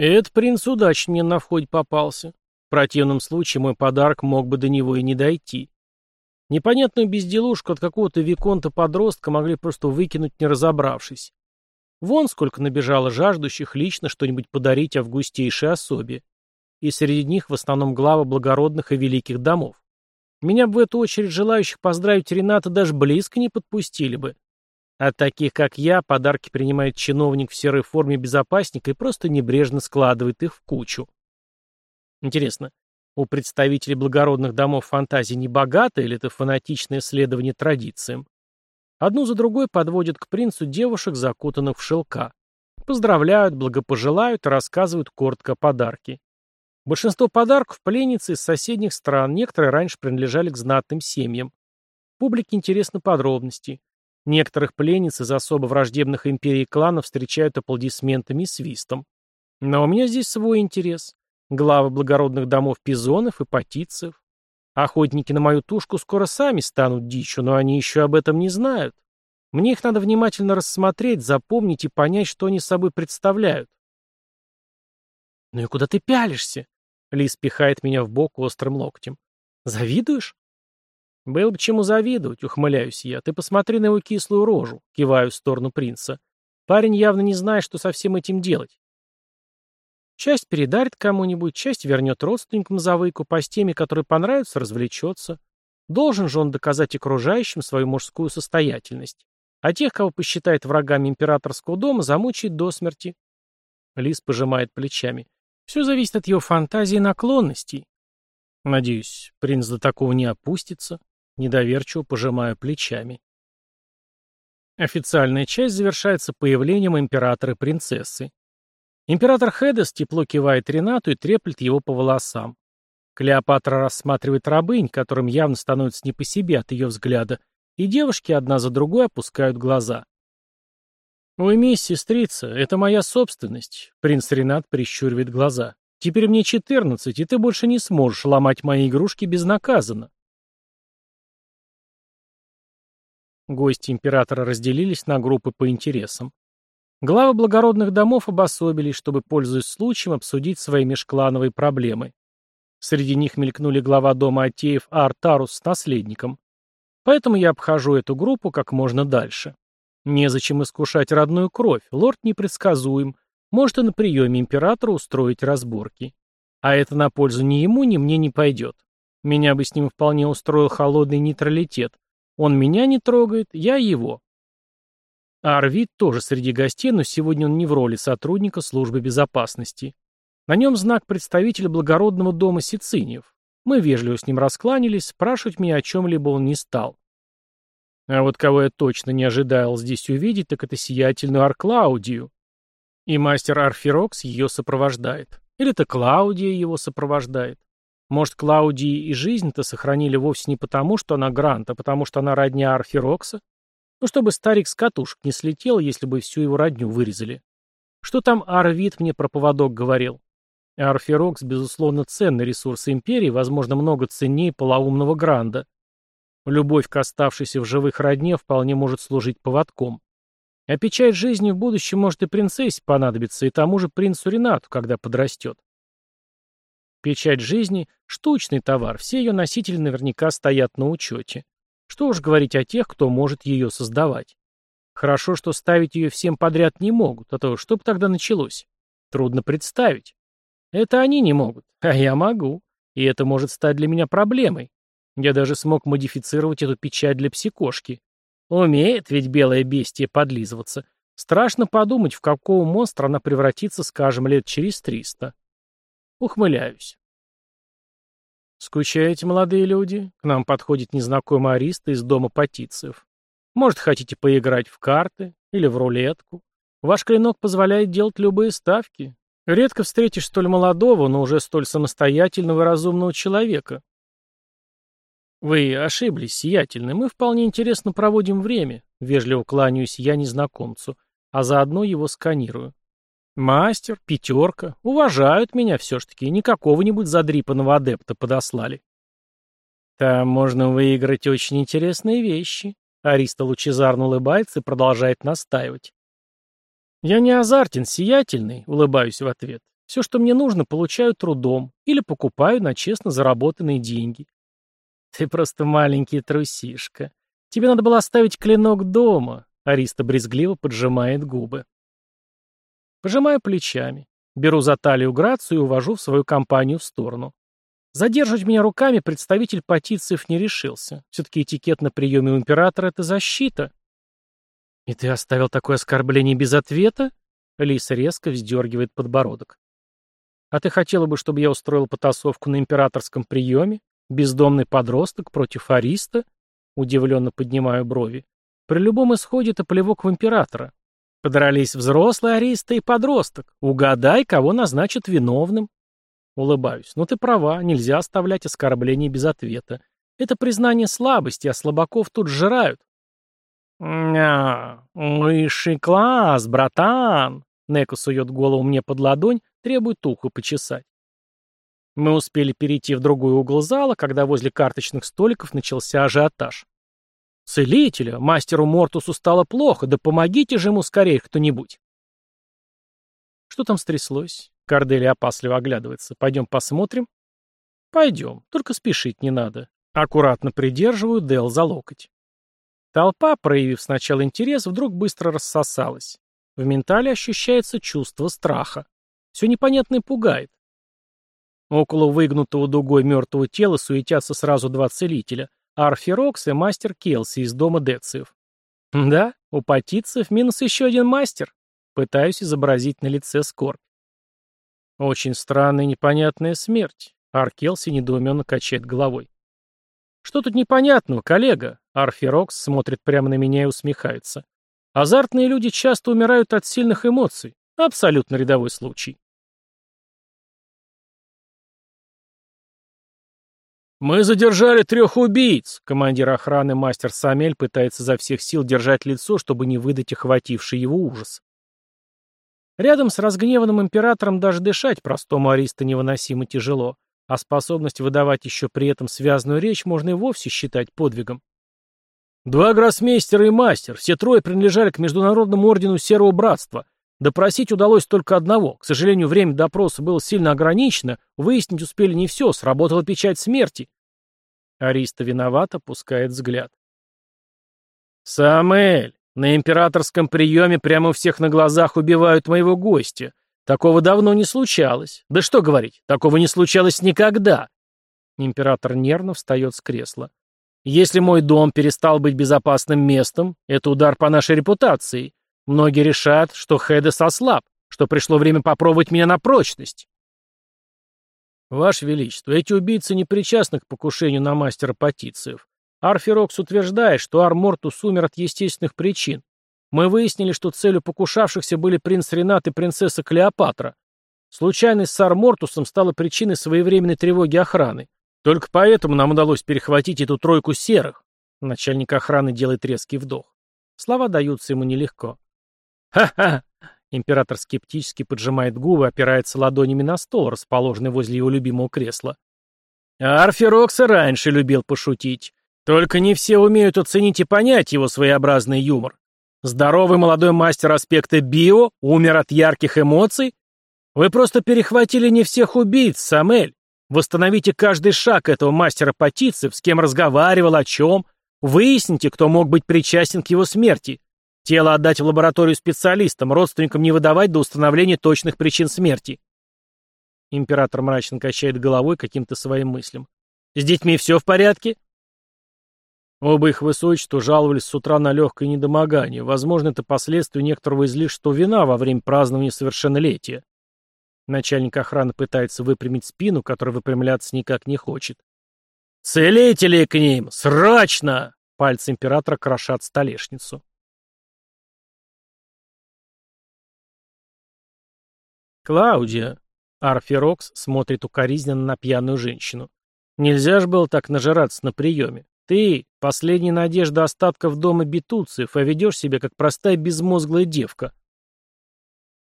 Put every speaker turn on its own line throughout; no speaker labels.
Этот принц удачно мне на входе попался. В противном случае мой подарок мог бы до него и не дойти. Непонятную безделушку от какого-то виконта-подростка могли просто выкинуть, не разобравшись. Вон сколько набежало жаждущих лично что-нибудь подарить августейшей особе. И среди них в основном главы благородных и великих домов. Меня бы в эту очередь желающих поздравить Рената даже близко не подпустили бы. От таких, как я, подарки принимает чиновник в серой форме безопасника и просто небрежно складывает их в кучу. Интересно, у представителей благородных домов фантазии не богато или это фанатичное следование традициям? Одну за другой подводят к принцу девушек, закутанных в шелка. Поздравляют, благопожелают рассказывают коротко о подарке. Большинство подарков пленницы из соседних стран, некоторые раньше принадлежали к знатным семьям. Публике интересны подробности. Некоторых пленниц из особо враждебных империй кланов встречают аплодисментами и свистом. Но у меня здесь свой интерес. Главы благородных домов пизонов и патицев. Охотники на мою тушку скоро сами станут дичью, но они еще об этом не знают. Мне их надо внимательно рассмотреть, запомнить и понять, что они собой представляют. «Ну и куда ты пялишься?» Лис пихает меня в бок острым локтем. «Завидуешь?» «Было бы чему завидовать», — ухмыляюсь я. «Ты посмотри на его кислую рожу», — киваю в сторону принца. «Парень явно не знает, что со всем этим делать. Часть передарит кому-нибудь, часть вернет родственникам за выкуп, а с теми, которые понравятся, развлечется. Должен же он доказать окружающим свою мужскую состоятельность. А тех, кого посчитает врагами императорского дома, замучает до смерти. Лис пожимает плечами. Все зависит от его фантазии и наклонностей. Надеюсь, принц до такого не опустится. Недоверчиво пожимаю плечами. Официальная часть завершается появлением императора и принцессы. Император Хедес тепло кивает Ренату и треплет его по волосам. Клеопатра рассматривает рабынь, которым явно становится не по себе от ее взгляда, и девушки одна за другой опускают глаза. «Уймись, сестрица, это моя собственность», — принц Ренат прищуривает глаза. «Теперь мне четырнадцать, и ты больше не сможешь ломать мои игрушки безнаказанно». Гости императора разделились на группы по интересам. Главы благородных домов обособились, чтобы, пользуясь случаем, обсудить свои межклановые проблемы. Среди них мелькнули глава дома Атеев Артарус с наследником. Поэтому я обхожу эту группу как можно дальше. Незачем искушать родную кровь, лорд непредсказуем, может и на приеме императора устроить разборки. А это на пользу ни ему, ни мне не пойдет. Меня бы с ним вполне устроил холодный нейтралитет. Он меня не трогает, я его. А Арвид тоже среди гостей, но сегодня он не в роли сотрудника службы безопасности. На нем знак представителя благородного дома Сициниев. Мы вежливо с ним раскланялись, спрашивать меня о чем-либо он не стал. А вот кого я точно не ожидал здесь увидеть, так это сиятельную Арклаудию. И мастер Арфирокс ее сопровождает. Или это Клаудия его сопровождает. Может, Клаудии и жизнь-то сохранили вовсе не потому, что она Грант, а потому что она родня Арфирокса? Ну, чтобы старик с катушек не слетел, если бы всю его родню вырезали. Что там Арвид мне про поводок говорил? Арферокс, безусловно, ценный ресурс империи, возможно, много ценнее полоумного Гранда. Любовь к оставшейся в живых родне вполне может служить поводком. А печать жизни в будущем может и принцессе понадобиться, и тому же принцу Ренату, когда подрастет. Печать жизни – штучный товар, все ее носители наверняка стоят на учете. Что уж говорить о тех, кто может ее создавать. Хорошо, что ставить ее всем подряд не могут, а то что бы тогда началось? Трудно представить. Это они не могут, а я могу. И это может стать для меня проблемой. Я даже смог модифицировать эту печать для псикошки. Умеет ведь белое бестие подлизываться. Страшно подумать, в какого монстра она превратится, скажем, лет через триста. Ухмыляюсь. «Скучаете, молодые люди? К нам подходит незнакомый ариста из дома патициев. Может, хотите поиграть в карты или в рулетку? Ваш клинок позволяет делать любые ставки. Редко встретишь столь молодого, но уже столь самостоятельного и разумного человека. Вы ошиблись, сиятельный. Мы вполне интересно проводим время. Вежливо кланяюсь я незнакомцу, а заодно его сканирую. Мастер, пятерка, уважают меня все ж таки, не какого-нибудь задрипанного адепта подослали. Там можно выиграть очень интересные вещи. Ариста лучезарно улыбается и продолжает настаивать. Я не азартен, сиятельный, улыбаюсь в ответ. Все, что мне нужно, получаю трудом или покупаю на честно заработанные деньги. Ты просто маленький трусишка. Тебе надо было оставить клинок дома. Ариста брезгливо поджимает губы. Пожимаю плечами. Беру за талию Грацию и увожу в свою компанию в сторону. Задерживать меня руками представитель Патициев не решился. Все-таки этикет на приеме у императора — это защита. «И ты оставил такое оскорбление без ответа?» Лиса резко вздергивает подбородок. «А ты хотела бы, чтобы я устроил потасовку на императорском приеме? Бездомный подросток против Ариста?» Удивленно поднимаю брови. «При любом исходе это плевок в императора. Подрались взрослый Ариста и подросток. Угадай, кого назначат виновным». Улыбаюсь. «Ну ты права, нельзя оставлять оскорбление без ответа. Это признание слабости, а слабаков тут сжирают. «Ня, высший класс, братан!» Неко сует голову мне под ладонь, требует ухо почесать. Мы успели перейти в другой угол зала, когда возле карточных столиков начался ажиотаж. «Целителя! Мастеру Мортусу стало плохо, да помогите же ему скорее кто-нибудь!» «Что там стряслось?» Кордели опасливо оглядывается. «Пойдем посмотрим?» «Пойдем, только спешить не надо». Аккуратно придерживаю Дел за локоть. Толпа, проявив сначала интерес, вдруг быстро рассосалась. В ментале ощущается чувство страха. Все непонятное пугает. Около выгнутого дугой мертвого тела суетятся сразу два целителя — Арфирокс и мастер Келси из дома Дециев. Да, у патицев минус еще один мастер. Пытаюсь изобразить на лице скорбь. Очень странная и непонятная смерть. Аркелси недоуменно качает головой. Что тут непонятного, коллега? Арфирокс смотрит прямо на меня и усмехается. Азартные люди часто умирают от сильных эмоций. Абсолютно рядовой случай. «Мы задержали трех убийц!» Командир охраны мастер Самель пытается за всех сил держать лицо, чтобы не выдать охвативший его ужас. Рядом с разгневанным императором даже дышать простому ариста невыносимо тяжело, а способность выдавать еще при этом связанную речь можно и вовсе считать подвигом. Два гроссмейстера и мастер, все трое принадлежали к Международному ордену Серого Братства. Допросить удалось только одного. К сожалению, время допроса было сильно ограничено, выяснить успели не все, сработала печать смерти. Ариста виновато опускает взгляд. «Самуэль, на императорском приеме прямо у всех на глазах убивают моего гостя. Такого давно не случалось. Да что говорить, такого не случалось никогда». Император нервно встает с кресла. Если мой дом перестал быть безопасным местом, это удар по нашей репутации. Многие решат, что Хедес ослаб, что пришло время попробовать меня на прочность. Ваше Величество, эти убийцы не причастны к покушению на мастера Патициев. Арфирокс утверждает, что Армортус умер от естественных причин. Мы выяснили, что целью покушавшихся были принц Ренат и принцесса Клеопатра. Случайность с Армортусом стала причиной своевременной тревоги охраны. Только поэтому нам удалось перехватить эту тройку серых. Начальник охраны делает резкий вдох. Слова даются ему нелегко. Ха-ха! Император скептически поджимает губы, опирается ладонями на стол, расположенный возле его любимого кресла. Арфирокса раньше любил пошутить. Только не все умеют оценить и понять его своеобразный юмор. Здоровый молодой мастер аспекта био умер от ярких эмоций? Вы просто перехватили не всех убийц, Самель. Восстановите каждый шаг этого мастера Патицев, с кем разговаривал, о чем. Выясните, кто мог быть причастен к его смерти. Тело отдать в лабораторию специалистам, родственникам не выдавать до установления точных причин смерти. Император мрачно качает головой каким-то своим мыслям. С детьми все в порядке? Оба их высочества жаловались с утра на легкое недомогание. Возможно, это последствия некоторого излишества вина во время празднования совершеннолетия. Начальник охраны пытается выпрямить спину, которая выпрямляться никак не хочет. «Целители к ним! Срочно!» Пальцы императора крошат столешницу. Клаудия. Арфирокс смотрит укоризненно на пьяную женщину. Нельзя же было так нажираться на приеме. Ты — последняя надежда остатков дома бетуциев, а ведешь себя как простая безмозглая девка.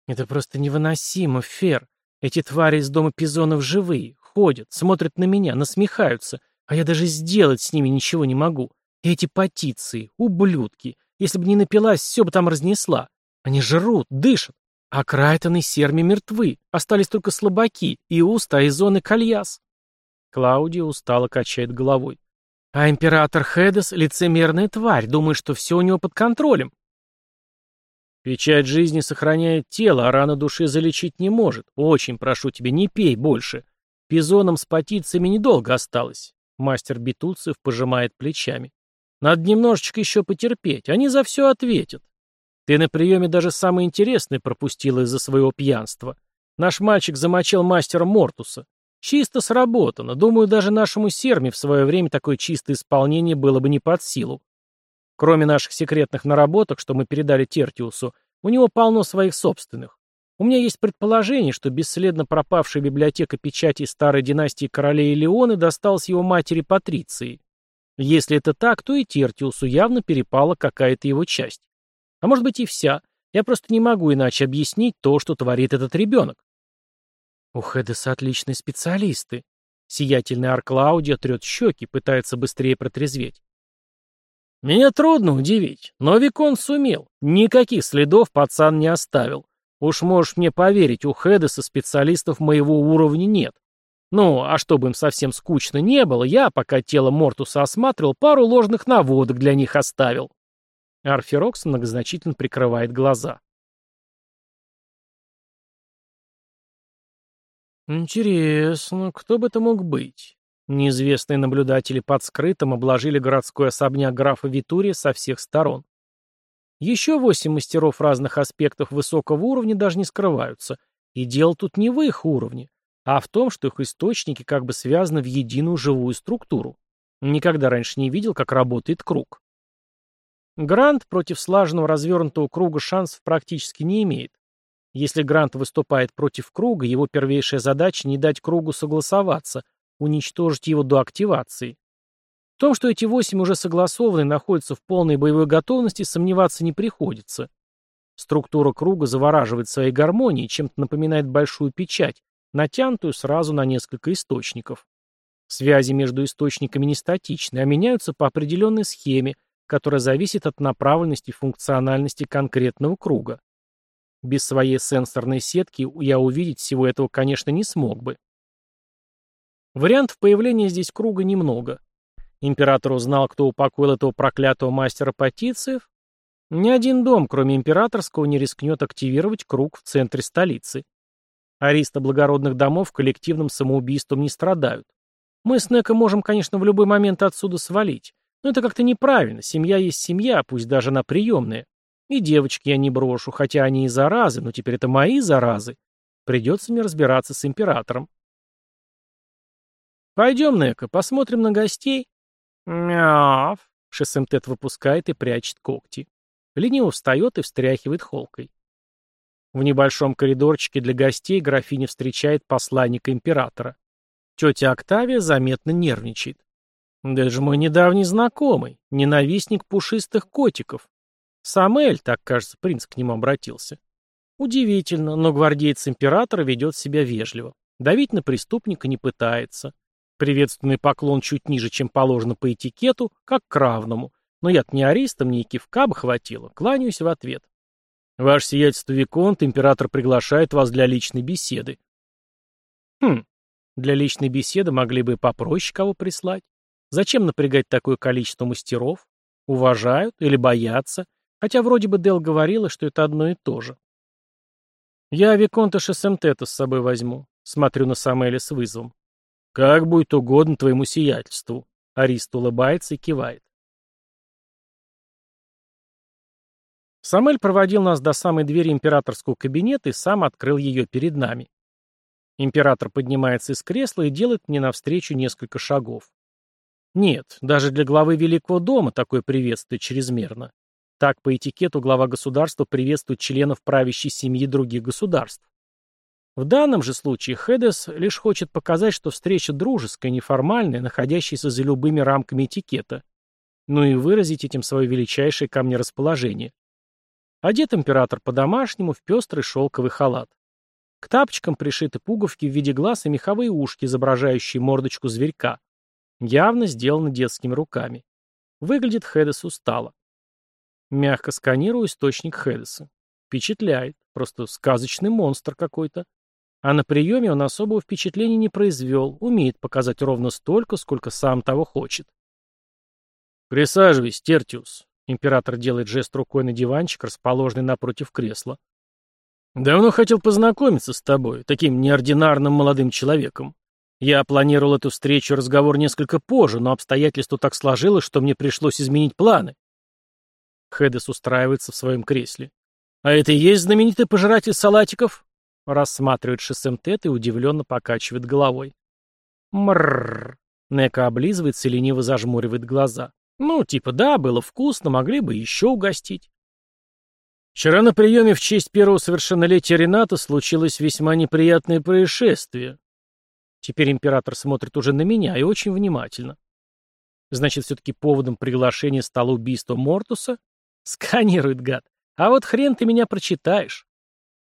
Это просто невыносимо, Фер. Эти твари из дома Пизонов живые, ходят, смотрят на меня, насмехаются, а я даже сделать с ними ничего не могу. И эти патиции, ублюдки. Если бы не напилась, все бы там разнесла. Они жрут, дышат. А Крайтон и Серми мертвы, остались только слабаки, Иуст, Айзон и Кальяс. Клаудия устало качает головой. А император Хедес — лицемерная тварь, думает, что все у него под контролем. Печать жизни сохраняет тело, а рана души залечить не может. Очень прошу тебя, не пей больше. Пизоном с патицами недолго осталось. Мастер Бетуцев пожимает плечами. Надо немножечко еще потерпеть, они за все ответят. Ты на приеме даже самое интересное пропустила из-за своего пьянства. Наш мальчик замочил мастера Мортуса. Чисто сработано. Думаю, даже нашему Серме в свое время такое чистое исполнение было бы не под силу. Кроме наших секретных наработок, что мы передали Тертиусу, у него полно своих собственных. У меня есть предположение, что бесследно пропавшая библиотека печати старой династии королей Леоны досталась его матери Патриции. Если это так, то и Тертиусу явно перепала какая-то его часть. А может быть и вся. Я просто не могу иначе объяснить то, что творит этот ребенок. У Хедеса отличные специалисты. Сиятельный Арклаудия трет щеки, пытается быстрее протрезветь. Меня трудно удивить, но Викон сумел. Никаких следов пацан не оставил. Уж можешь мне поверить, у Хедеса специалистов моего уровня нет. Ну, а чтобы им совсем скучно не было, я, пока тело Мортуса осматривал, пару ложных наводок для них оставил. Арферокс многозначительно прикрывает глаза. Интересно, кто бы это мог быть? Неизвестные наблюдатели под скрытым обложили городской особняк графа Витурия со всех сторон. Еще восемь мастеров разных аспектов высокого уровня даже не скрываются. И дело тут не в их уровне, а в том, что их источники как бы связаны в единую живую структуру. Никогда раньше не видел, как работает круг. Грант против слаженного развернутого круга шансов практически не имеет. Если Грант выступает против круга, его первейшая задача не дать кругу согласоваться, уничтожить его до активации. В том, что эти восемь уже согласованы и находятся в полной боевой готовности, сомневаться не приходится. Структура круга завораживает своей гармонией, чем-то напоминает большую печать, натянутую сразу на несколько источников. Связи между источниками не статичны, а меняются по определенной схеме, которая зависит от направленности и функциональности конкретного круга. Без своей сенсорной сетки я увидеть всего этого, конечно, не смог бы. Вариантов появления здесь круга немного. Император узнал, кто упокоил этого проклятого мастера Патициев. Ни один дом, кроме императорского, не рискнет активировать круг в центре столицы. Ариста благородных домов коллективным самоубийством не страдают. Мы с Неко можем, конечно, в любой момент отсюда свалить. Но это как-то неправильно. Семья есть семья, пусть даже она приемная. И девочки я не брошу, хотя они и заразы, но теперь это мои заразы. Придется мне разбираться с императором. Пойдем, Неко, посмотрим на гостей. Мяв. Шесемтет выпускает и прячет когти. Лениво встает и встряхивает холкой. В небольшом коридорчике для гостей графиня встречает посланника императора. Тетя Октавия заметно нервничает. Даже мой недавний знакомый, ненавистник пушистых котиков. Самуэль, так кажется, принц к нему обратился. Удивительно, но гвардеец императора ведет себя вежливо. Давить на преступника не пытается. Приветственный поклон чуть ниже, чем положено по этикету, как к равному. Но я-то не аристом, ни кивка бы хватило. Кланяюсь в ответ. Ваше сиятельство Виконт, император приглашает вас для личной беседы. Хм, для личной беседы могли бы попроще кого прислать. Зачем напрягать такое количество мастеров? Уважают или боятся? Хотя вроде бы Дел говорила, что это одно и то же. Я Виконта Шесемтета с собой возьму. Смотрю на Самеля с вызовом. «Как будет угодно твоему сиятельству», — Арист улыбается и кивает. Самель проводил нас до самой двери императорского кабинета и сам открыл ее перед нами. Император поднимается из кресла и делает мне навстречу несколько шагов. Нет, даже для главы Великого дома такое приветствие чрезмерно. Так по этикету глава государства приветствует членов правящей семьи других государств. В данном же случае Хедес лишь хочет показать, что встреча дружеская, неформальная, находящаяся за любыми рамками этикета, ну и выразить этим свое величайшее ко мне расположение. Одет император по-домашнему в пестрый шелковый халат. К тапочкам пришиты пуговки в виде глаз и меховые ушки, изображающие мордочку зверька. Явно сделаны детскими руками. Выглядит Хедес устало. Мягко сканирую источник Хедеса. Впечатляет. Просто сказочный монстр какой-то. А на приеме он особого впечатления не произвел, умеет показать ровно столько, сколько сам того хочет. «Присаживайся, Тертиус», — император делает жест рукой на диванчик, расположенный напротив кресла. «Давно хотел познакомиться с тобой, таким неординарным молодым человеком. Я планировал эту встречу и разговор несколько позже, но обстоятельства так сложилось, что мне пришлось изменить планы». Хедес устраивается в своем кресле. «А это и есть знаменитый пожиратель салатиков?» Рассматривает Шесемтет и удивленно покачивает головой. Мрррр. Нека облизывается и лениво зажмуривает глаза. Ну, типа, да, было вкусно, могли бы еще угостить. Вчера на приеме в честь первого совершеннолетия Рената случилось весьма неприятное происшествие. Теперь император смотрит уже на меня и очень внимательно. Значит, все-таки поводом приглашения стало убийство Мортуса? Сканирует гад. А вот хрен ты меня прочитаешь.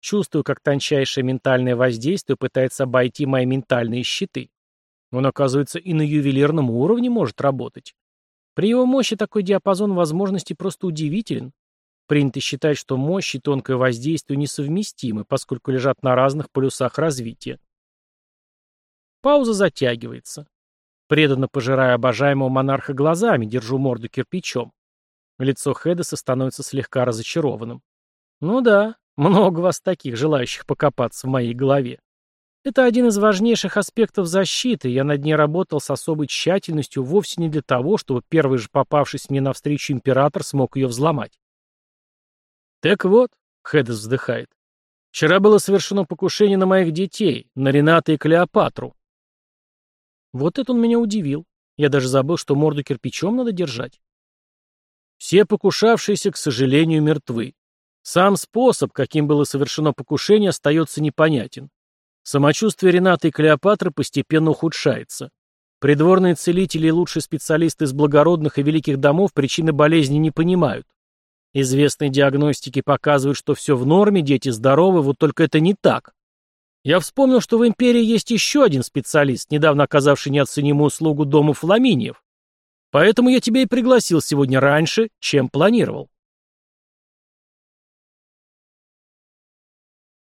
Чувствую, как тончайшее ментальное воздействие пытается обойти мои ментальные щиты. Он, оказывается, и на ювелирном уровне может работать. При его мощи такой диапазон возможностей просто удивителен. Принято считать, что мощь и тонкое воздействие несовместимы, поскольку лежат на разных полюсах развития. Пауза затягивается. Преданно пожирая обожаемого монарха глазами, держу морду кирпичом. Лицо Хедеса становится слегка разочарованным. Ну да, много вас таких, желающих покопаться в моей голове. Это один из важнейших аспектов защиты, я над ней работал с особой тщательностью вовсе не для того, чтобы первый же попавшийся мне навстречу император смог ее взломать. Так вот, Хедес вздыхает, вчера было совершено покушение на моих детей, на Рената и Клеопатру. Вот это он меня удивил. Я даже забыл, что морду кирпичом надо держать. Все покушавшиеся, к сожалению, мертвы. Сам способ, каким было совершено покушение, остается непонятен. Самочувствие Рената и Клеопатры постепенно ухудшается. Придворные целители и лучшие специалисты из благородных и великих домов причины болезни не понимают. Известные диагностики показывают, что все в норме, дети здоровы, вот только это не так. Я вспомнил, что в империи есть еще один специалист, недавно оказавший неоценимую услугу дому Фламиниев. Поэтому я тебя и пригласил сегодня раньше, чем планировал.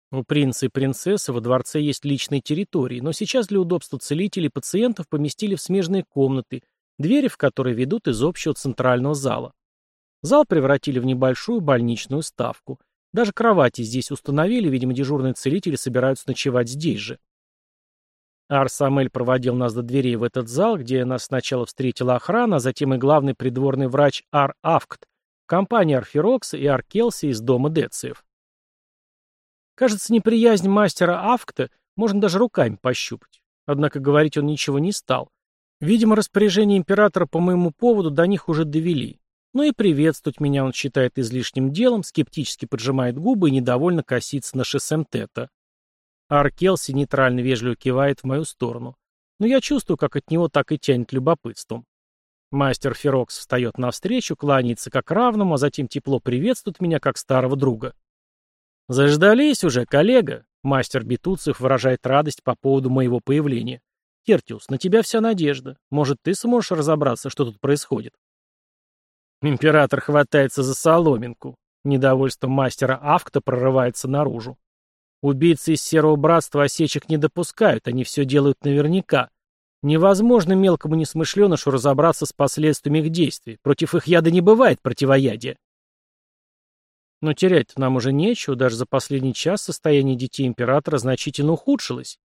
У принца и принцессы во дворце есть личные территории, но сейчас для удобства целителей и пациентов поместили в смежные комнаты, двери в которые ведут из общего центрального зала. Зал превратили в небольшую больничную ставку. Даже кровати здесь установили, видимо, дежурные целители собираются ночевать здесь же. Арсамель проводил нас до дверей в этот зал, где нас сначала встретила охрана, а затем и главный придворный врач Ар Авкт, компания Арфирокса и Аркелси из дома Дециев. Кажется, неприязнь мастера Авкта можно даже руками пощупать. Однако говорить он ничего не стал. Видимо, распоряжение императора по моему поводу до них уже довели. Ну и приветствовать меня он считает излишним делом, скептически поджимает губы и недовольно косится на шессемтета. А Аркелси нейтрально вежливо кивает в мою сторону. Но я чувствую, как от него так и тянет любопытством. Мастер Ферокс встает навстречу, кланяется как равному, а затем тепло приветствует меня как старого друга. «Заждались уже, коллега!» Мастер Бетуцев выражает радость по поводу моего появления. «Тертиус, на тебя вся надежда. Может, ты сможешь разобраться, что тут происходит?» Император хватается за соломинку. Недовольство мастера Авкта прорывается наружу. Убийцы из Серого Братства осечек не допускают, они все делают наверняка. Невозможно мелкому несмышленышу разобраться с последствиями их действий. Против их яда не бывает противоядия. Но терять нам уже нечего, даже за последний час состояние детей императора значительно ухудшилось.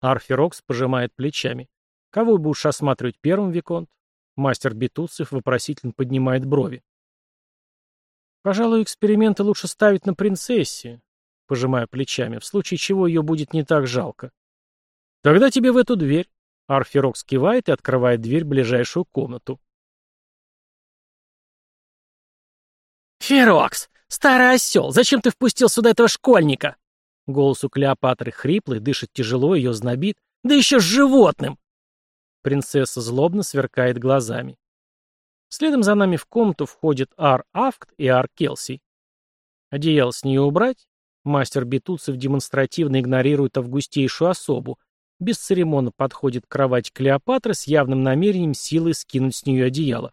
Арфирокс пожимает плечами. Кого будешь осматривать первым, Виконт? Мастер Бетуцев вопросительно поднимает брови. Пожалуй, эксперименты лучше ставить на принцессе, пожимая плечами, в случае чего ее будет не так жалко. Тогда тебе в эту дверь. Арфирокс кивает и открывает дверь в ближайшую комнату.
«Ферокс, старый осел, зачем ты впустил сюда этого школьника?»
Голос у Клеопатры хриплый, дышит тяжело, ее знобит. «Да еще с животным!» Принцесса злобно сверкает глазами. Следом за нами в комнату входит Ар Авкт и Ар Келси. Одеяло с нее убрать? Мастер Бетуцев демонстративно игнорирует августейшую особу, бесцеремонно подходит к кровати Клеопатры с явным намерением силой скинуть с нее одеяло.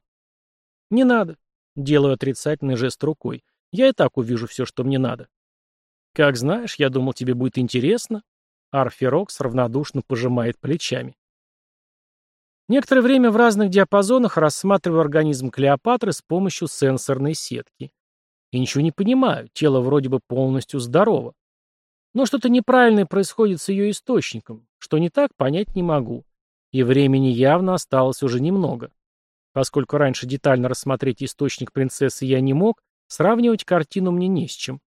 «Не надо», — делаю отрицательный жест рукой. «Я и так увижу все, что мне надо». Как знаешь, я думал, тебе будет интересно. Арфирокс равнодушно пожимает плечами. Некоторое время в разных диапазонах рассматриваю организм Клеопатры с помощью сенсорной сетки. И ничего не понимаю, тело вроде бы полностью здорово. Но что-то неправильное происходит с ее источником. Что не так, понять не могу. И времени явно осталось уже немного. Поскольку раньше детально рассмотреть источник принцессы я не мог, сравнивать картину мне не с чем.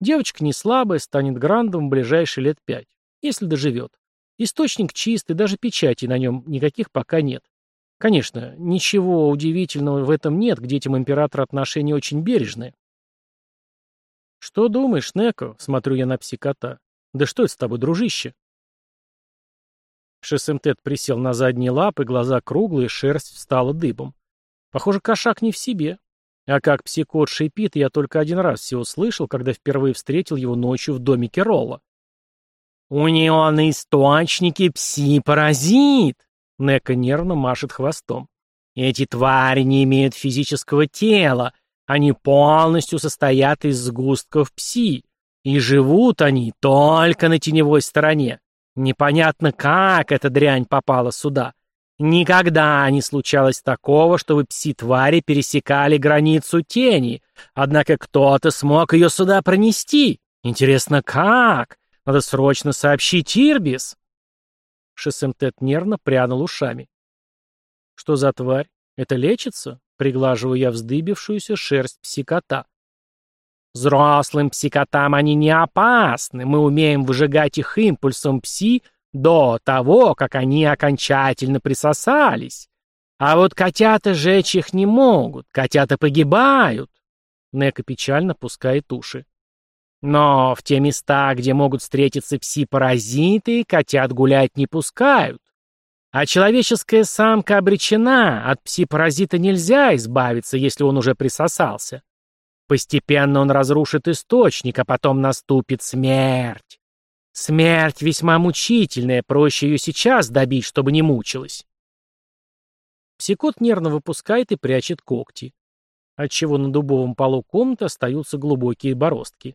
Девочка не слабая, станет грандом в ближайшие лет пять, если доживет. Источник чистый, даже печати на нем никаких пока нет. Конечно, ничего удивительного в этом нет, к детям императора отношения очень бережные. «Что думаешь, Неко?» — смотрю я на псикота. «Да что это с тобой, дружище?» Шесемтет присел на задние лапы, глаза круглые, шерсть встала дыбом. Похоже, кошак не в себе. А как псикот шипит, я только один раз всего слышал, когда впервые встретил его ночью в домике Ролла. «У него на источнике пси-паразит!» Нека нервно машет хвостом. «Эти твари не имеют физического тела, они полностью состоят из сгустков пси, и живут они только на теневой стороне. Непонятно, как эта дрянь попала сюда. Никогда не случалось такого, чтобы пси-твари пересекали границу тени, однако кто-то смог ее сюда пронести. Интересно, как? Надо срочно сообщить Ирбис. Шесемтет нервно прянул ушами. Что за тварь? Это лечится? Приглаживаю я вздыбившуюся шерсть псикота. Взрослым псикотам они не опасны, мы умеем выжигать их импульсом пси до того, как они окончательно присосались. А вот котята жечь их не могут, котята погибают. Нека печально пускает уши. Но в те места, где могут встретиться пси-паразиты, котят гулять не пускают. А человеческая самка обречена, от пси-паразита нельзя избавиться, если он уже присосался. Постепенно он разрушит источник, а потом наступит смерть. Смерть весьма мучительная, проще ее сейчас добить, чтобы не мучилась. Псикот нервно выпускает и прячет когти, отчего на дубовом полу комнаты остаются глубокие бороздки.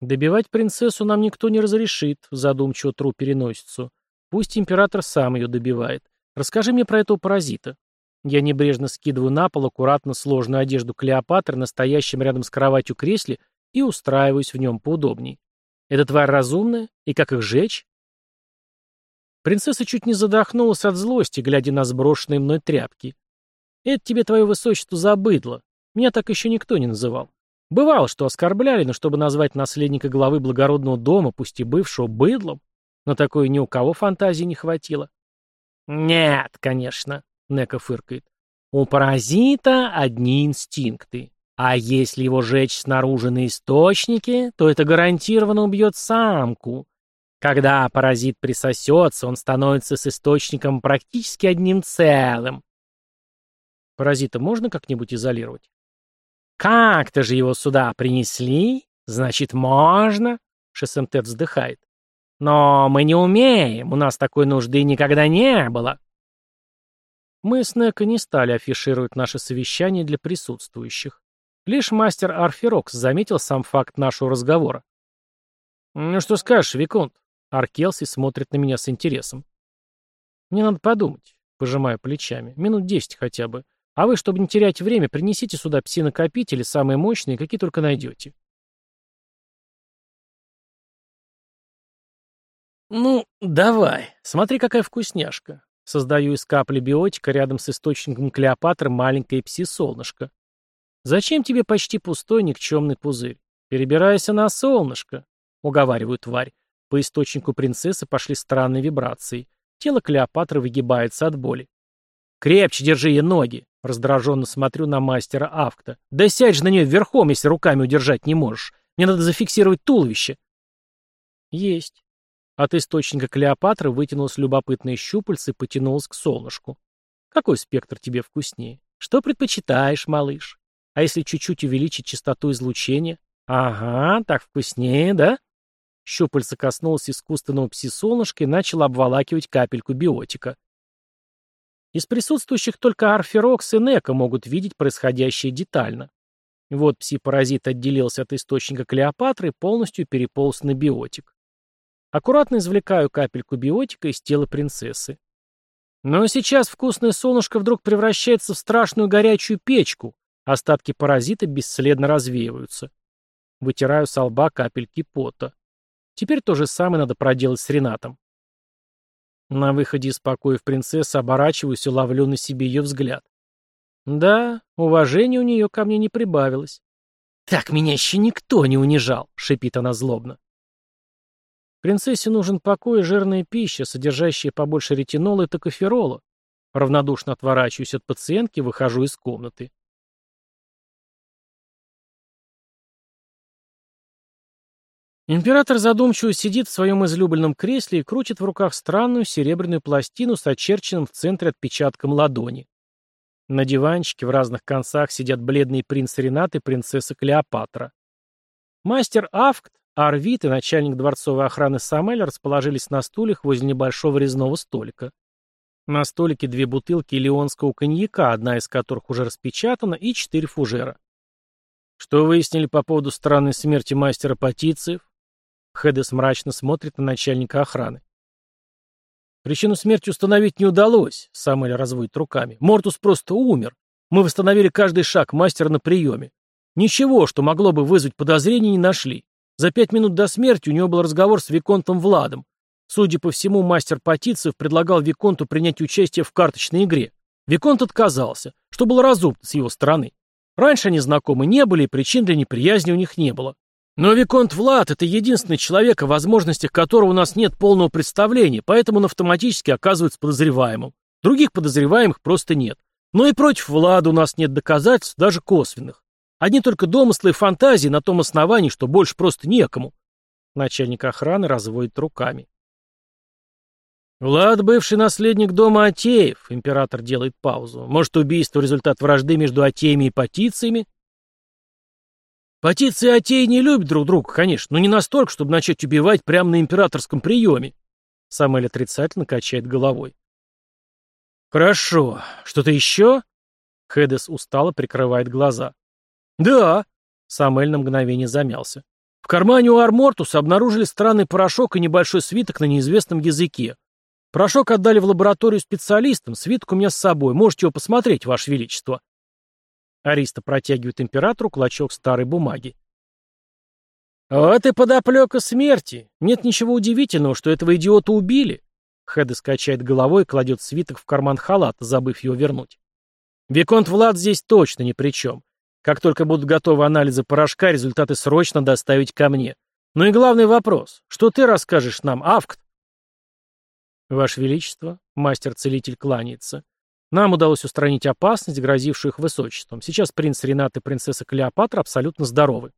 «Добивать принцессу нам никто не разрешит», — задумчиво тру переносицу. Пусть император сам ее добивает. Расскажи мне про этого паразита. Я небрежно скидываю на пол аккуратно сложную одежду Клеопатры, настоящем рядом с кроватью кресле, и устраиваюсь в нем поудобней. Эта тварь разумная? И как их жечь? Принцесса чуть не задохнулась от злости, глядя на сброшенные мной тряпки. Это тебе, твое высочество, забыдло. Меня так еще никто не называл. Бывало, что оскорбляли, но чтобы назвать наследника главы благородного дома, пусть и бывшего, быдлом, но такой ни у кого фантазии не хватило. «Нет, конечно», — Нека фыркает. «У паразита одни инстинкты. А если его жечь снаружи на источнике, то это гарантированно убьет самку. Когда паразит присосется, он становится с источником практически одним целым. Паразита можно как-нибудь изолировать? Как-то же его сюда принесли? Значит, можно? Шесемтет вздыхает. Но мы не умеем, у нас такой нужды никогда не было. Мы с Неко не стали афишировать наше совещание для присутствующих. Лишь мастер Арфирокс заметил сам факт нашего разговора. «Ну что скажешь, Виконт?» Аркелси смотрит на меня с интересом. «Мне надо подумать», — пожимаю плечами. «Минут десять хотя бы. А вы, чтобы не терять время, принесите сюда пси-накопители, самые мощные, какие только найдете». «Ну, давай. Смотри, какая вкусняшка». Создаю из капли биотика рядом с источником Клеопатры маленькое пси-солнышко. «Зачем тебе почти пустой никчемный пузырь? Перебирайся на солнышко», — уговариваю тварь. По источнику принцессы пошли странные вибрации. Тело Клеопатры выгибается от боли. «Крепче держи ей ноги!» Раздраженно смотрю на мастера Авкта. «Да сядь же на нее верхом, если руками удержать не можешь. Мне надо зафиксировать туловище». «Есть». От источника Клеопатры вытянулось любопытное щупальце и потянулось к солнышку. Какой спектр тебе вкуснее? Что предпочитаешь, малыш? А если чуть-чуть увеличить частоту излучения? Ага, так вкуснее, да? Щупальце коснулось искусственного пси-солнышка и начало обволакивать капельку биотика. Из присутствующих только Арферокс и Нека могут видеть происходящее детально. Вот пси-паразит отделился от источника Клеопатры и полностью переполз на биотик. Аккуратно извлекаю капельку биотика из тела принцессы. Но сейчас вкусное солнышко вдруг превращается в страшную горячую печку, остатки паразита бесследно развеиваются. Вытираю с лба капельки пота. Теперь то же самое надо проделать с Ренатом. На выходе из покоев принцессы оборачиваюсь и ловлю на себе ее взгляд. Да, уважение у нее ко мне не прибавилось. «Так меня еще никто не унижал!» — шипит она злобно. Принцессе нужен покой и жирная пища, содержащая побольше ретинола и токоферола. Равнодушно отворачиваюсь от пациентки, выхожу из комнаты. Император задумчиво сидит в своем излюбленном кресле и крутит в руках странную серебряную пластину с очерченным в центре отпечатком ладони. На диванчике в разных концах сидят бледный принц Ренат и принцесса Клеопатра. Мастер Авкт, Арвит и начальник дворцовой охраны Самель расположились на стульях возле небольшого резного столика. На столике две бутылки леонского коньяка, одна из которых уже распечатана, и четыре фужера. Что выяснили по поводу странной смерти мастера Патициев? Хедес мрачно смотрит на начальника охраны. Причину смерти установить не удалось, Самуэль разводит руками. Мортус просто умер. Мы восстановили каждый шаг мастера на приеме. Ничего, что могло бы вызвать подозрения, не нашли. За пять минут до смерти у него был разговор с Виконтом Владом. Судя по всему, мастер Патицев предлагал Виконту принять участие в карточной игре. Виконт отказался, что было разумно с его стороны. Раньше они знакомы не были, и причин для неприязни у них не было. Но Виконт Влад — это единственный человек, о возможностях которого у нас нет полного представления, поэтому он автоматически оказывается подозреваемым. Других подозреваемых просто нет. Но и против Влада у нас нет доказательств, даже косвенных. Одни только домыслы и фантазии на том основании, что больше просто некому. Начальник охраны разводит руками. Влад — бывший наследник дома Атеев, император делает паузу. Может, убийство — результат вражды между Атеями и Патициями? Патицы и Атеи не любят друг друга, конечно, но не настолько, чтобы начать убивать прямо на императорском приеме. Самуэль отрицательно качает головой. Хорошо. Что-то еще? Хедес устало прикрывает глаза. Да. Самуэль на мгновение замялся. В кармане у Армортуса обнаружили странный порошок и небольшой свиток на неизвестном языке. Порошок отдали в лабораторию специалистам, свиток у меня с собой, можете его посмотреть, Ваше Величество. Ариста протягивает императору клочок старой бумаги. «Вот и подоплека смерти. Нет ничего удивительного, что этого идиота убили». Хеда скачает головой и кладет свиток в карман халата, забыв его вернуть. «Виконт Влад здесь точно ни при чем. Как только будут готовы анализы порошка, результаты срочно доставить ко мне. Ну и главный вопрос. Что ты расскажешь нам, Авкт?» «Ваше Величество», — мастер-целитель кланяется, нам удалось устранить опасность, грозившую их высочеством. Сейчас принц Ренат и принцесса Клеопатра абсолютно здоровы.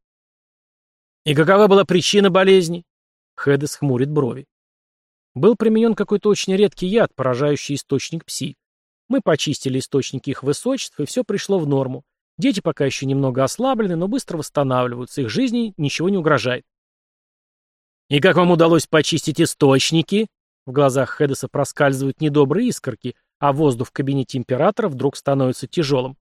И какова была причина болезни? Хедес хмурит брови. Был применен какой-то очень редкий яд, поражающий источник пси. Мы почистили источники их высочеств, и все пришло в норму. Дети пока еще немного ослаблены, но быстро восстанавливаются, их жизни ничего не угрожает. «И как вам удалось почистить источники?» В глазах Хедеса проскальзывают недобрые искорки, а воздух в кабинете императора вдруг становится тяжелым.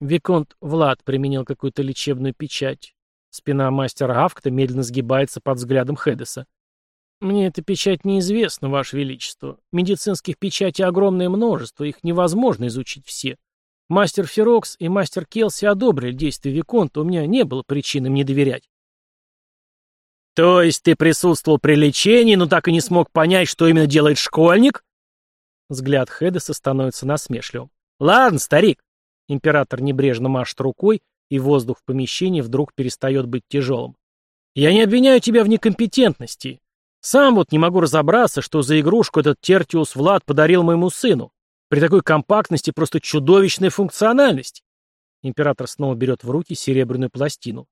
Виконт Влад применил какую-то лечебную печать. Спина мастера Авкта медленно сгибается под взглядом Хедеса. «Мне эта печать неизвестна, Ваше Величество. Медицинских печатей огромное множество, их невозможно изучить все. Мастер Ферокс и мастер Келси одобрили действия Виконта, у меня не было причины мне доверять». «То есть ты присутствовал при лечении, но так и не смог понять, что именно делает школьник?» Взгляд Хедеса становится насмешливым. «Ладно, старик!» Император небрежно машет рукой, и воздух в помещении вдруг перестает быть тяжелым. «Я не обвиняю тебя в некомпетентности. Сам вот не могу разобраться, что за игрушку этот Тертиус Влад подарил моему сыну. При такой компактности просто чудовищная функциональность!» Император снова берет в руки серебряную пластину.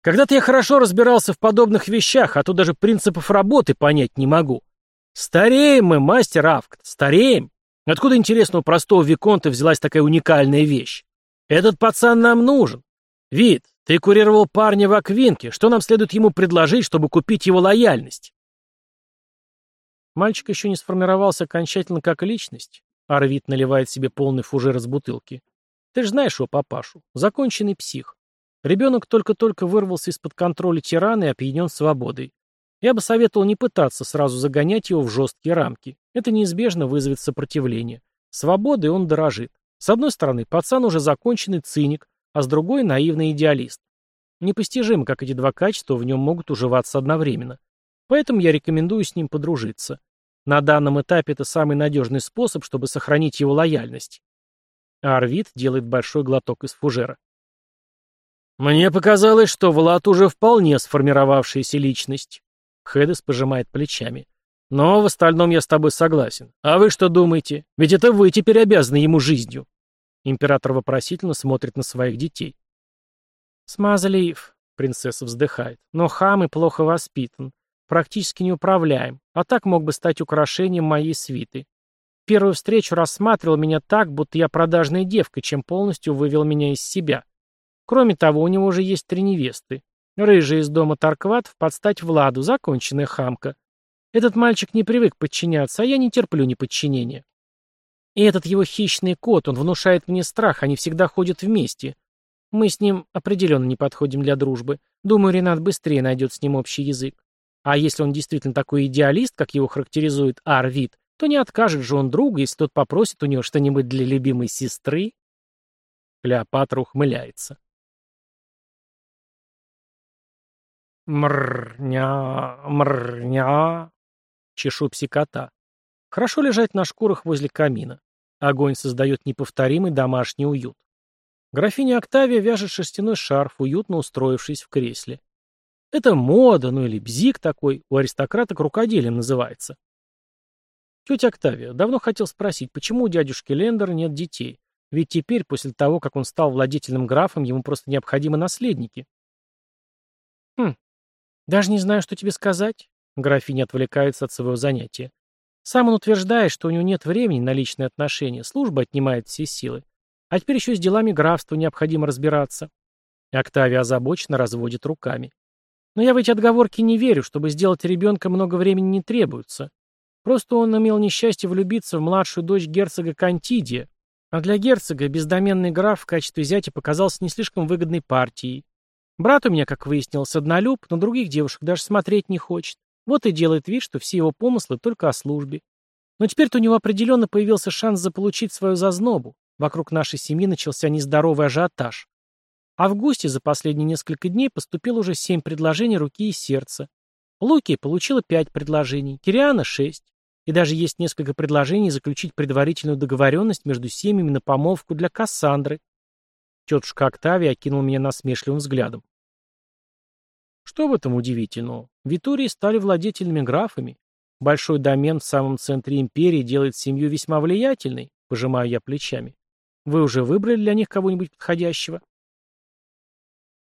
«Когда-то я хорошо разбирался в подобных вещах, а то даже принципов работы понять не могу. Стареем мы, мастер Авкт, стареем. Откуда, интересно, у простого Виконта взялась такая уникальная вещь? Этот пацан нам нужен. Вид, ты курировал парня в Аквинке. Что нам следует ему предложить, чтобы купить его лояльность? Мальчик еще не сформировался окончательно как личность. Арвид наливает себе полный фужер из бутылки. Ты же знаешь его папашу. Законченный псих. Ребенок только-только вырвался из-под контроля тирана и опьянен свободой. Я бы советовал не пытаться сразу загонять его в жесткие рамки. Это неизбежно вызовет сопротивление. Свободой он дорожит. С одной стороны, пацан уже законченный циник, а с другой – наивный идеалист. Непостижимо, как эти два качества в нем могут уживаться одновременно. Поэтому я рекомендую с ним подружиться. На данном этапе это самый надежный способ, чтобы сохранить его лояльность. А Арвид делает большой глоток из фужера. Мне показалось, что Влад уже вполне сформировавшаяся личность. Хедес пожимает плечами. Но в остальном я с тобой согласен. А вы что думаете? Ведь это вы теперь обязаны ему жизнью. Император вопросительно смотрит на своих детей. Смазалиев, принцесса вздыхает, но хам и плохо воспитан. Практически неуправляем, а так мог бы стать украшением моей свиты. Первую встречу рассматривал меня так, будто я продажная девка, чем полностью вывел меня из себя. Кроме того, у него уже есть три невесты. Рыжая из дома Таркватов под стать Владу, законченная хамка. Этот мальчик не привык подчиняться, а я не терплю неподчинения. И этот его хищный кот, он внушает мне страх, они всегда ходят вместе. Мы с ним определенно не подходим для дружбы. Думаю, Ренат быстрее найдет с ним общий язык. А если он действительно такой идеалист, как его характеризует Арвид, то не откажет же он другу, если тот попросит у него что-нибудь для любимой сестры. Клеопатра ухмыляется. Мрня, мрня. Чешу псикота. Хорошо лежать на шкурах возле камина. Огонь создает неповторимый домашний уют. Графиня Октавия вяжет шерстяной шарф, уютно устроившись в кресле. Это мода, ну или бзик такой, у аристократок рукоделием называется. Тетя Октавия, давно хотел спросить, почему у дядюшки Лендера нет детей? Ведь теперь, после того, как он стал владетельным графом, ему просто необходимы наследники. Хм, даже не знаю, что тебе сказать. Графиня отвлекается от своего занятия. Сам он утверждает, что у него нет времени на личные отношения, служба отнимает все силы. А теперь еще с делами графства необходимо разбираться. Октавия озабоченно разводит руками. Но я в эти отговорки не верю, чтобы сделать ребенка много времени не требуется. Просто он имел несчастье влюбиться в младшую дочь герцога Кантидия, а для герцога бездоменный граф в качестве зятя показался не слишком выгодной партией. Брат у меня, как выяснилось, однолюб, на других девушек даже смотреть не хочет. Вот и делает вид, что все его помыслы только о службе. Но теперь-то у него определенно появился шанс заполучить свою зазнобу. Вокруг нашей семьи начался нездоровый ажиотаж. А в гости за последние несколько дней поступило уже семь предложений руки и сердца. Луки получила пять предложений, Кириана — шесть. И даже есть несколько предложений заключить предварительную договоренность между семьями на помолвку для Кассандры. Тетушка Октавия окинул меня насмешливым взглядом. Что в этом удивительного? Витурии стали владетельными графами. Большой домен в самом центре империи делает семью весьма влиятельной, пожимаю я плечами. Вы уже выбрали для них кого-нибудь подходящего?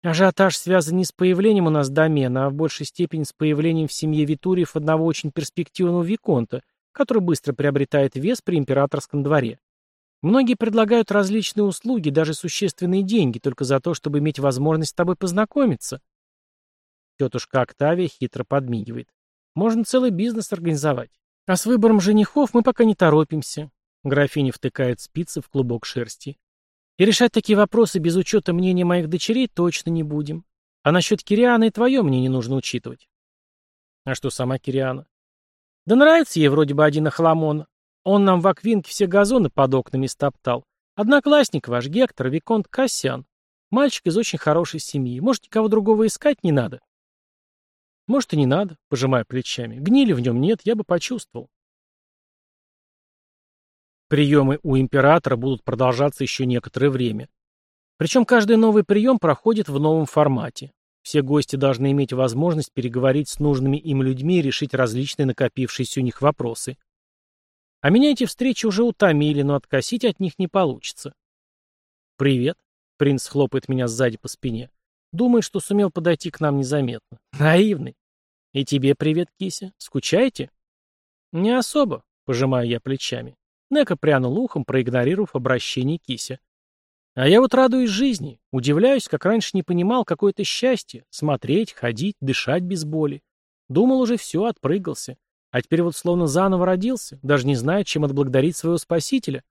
Ажиотаж связан не с появлением у нас домена, а в большей степени с появлением в семье Витуриев одного очень перспективного виконта, который быстро приобретает вес при императорском дворе. Многие предлагают различные услуги, даже существенные деньги, только за то, чтобы иметь возможность с тобой познакомиться. Тетушка Октавия хитро подмигивает. Можно целый бизнес организовать. А с выбором женихов мы пока не торопимся. Графиня втыкает спицы в клубок шерсти. И решать такие вопросы без учета мнения моих дочерей точно не будем. А насчет Кирианы и твое мне не нужно учитывать. А что сама Кириана? Да нравится ей вроде бы один охламон. Он нам в Аквинке все газоны под окнами стоптал. Одноклассник ваш Гектор, Виконт Кассиан. Мальчик из очень хорошей семьи. Может, никого другого искать не надо? Может, и не надо, пожимая плечами. Гнили в нем нет, я бы почувствовал. Приемы у императора будут продолжаться еще некоторое время. Причем каждый новый прием проходит в новом формате. Все гости должны иметь возможность переговорить с нужными им людьми и решить различные накопившиеся у них вопросы. А меня эти встречи уже утомили, но откосить от них не получится. «Привет», — принц хлопает меня сзади по спине. Думает, что сумел подойти к нам незаметно. Наивный. И тебе привет, Кися. Скучаете? Не особо, пожимаю я плечами. Нека прянул ухом, проигнорировав обращение Кися. А я вот радуюсь жизни, удивляюсь, как раньше не понимал, какое это счастье — смотреть, ходить, дышать без боли. Думал уже все, отпрыгался. А теперь вот словно заново родился, даже не знаю, чем отблагодарить своего спасителя.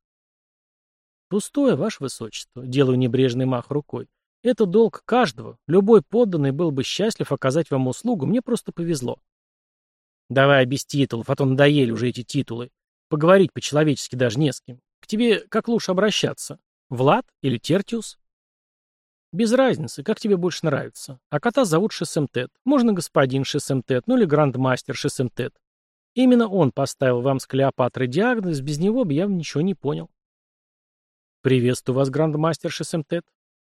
Пустое, ваше высочество, делаю небрежный мах рукой. Это долг каждого. Любой подданный был бы счастлив оказать вам услугу, мне просто повезло. Давай без титулов, а то надоели уже эти титулы. Поговорить по-человечески даже не с кем. К тебе как лучше обращаться? Влад или Тертиус? Без разницы, как тебе больше нравится. А кота зовут Шесемтет. Можно господин Шесемтет, ну или грандмастер Шесемтет. Именно он поставил вам с Клеопатрой диагноз, без него бы я ничего не понял. Приветствую вас, грандмастер Шесемтет.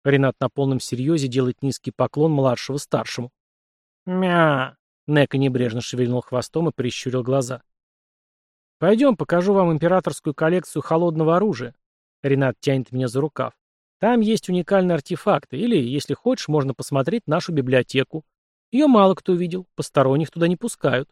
Ренат на полном серьезе делает низкий поклон младшего старшему. Мя! Нека небрежно шевельнул хвостом и прищурил глаза. «Пойдем, покажу вам императорскую коллекцию холодного оружия». Ренат тянет меня за рукав. «Там есть уникальные артефакты, или, если хочешь, можно посмотреть нашу библиотеку. Ее мало кто видел, посторонних туда не пускают».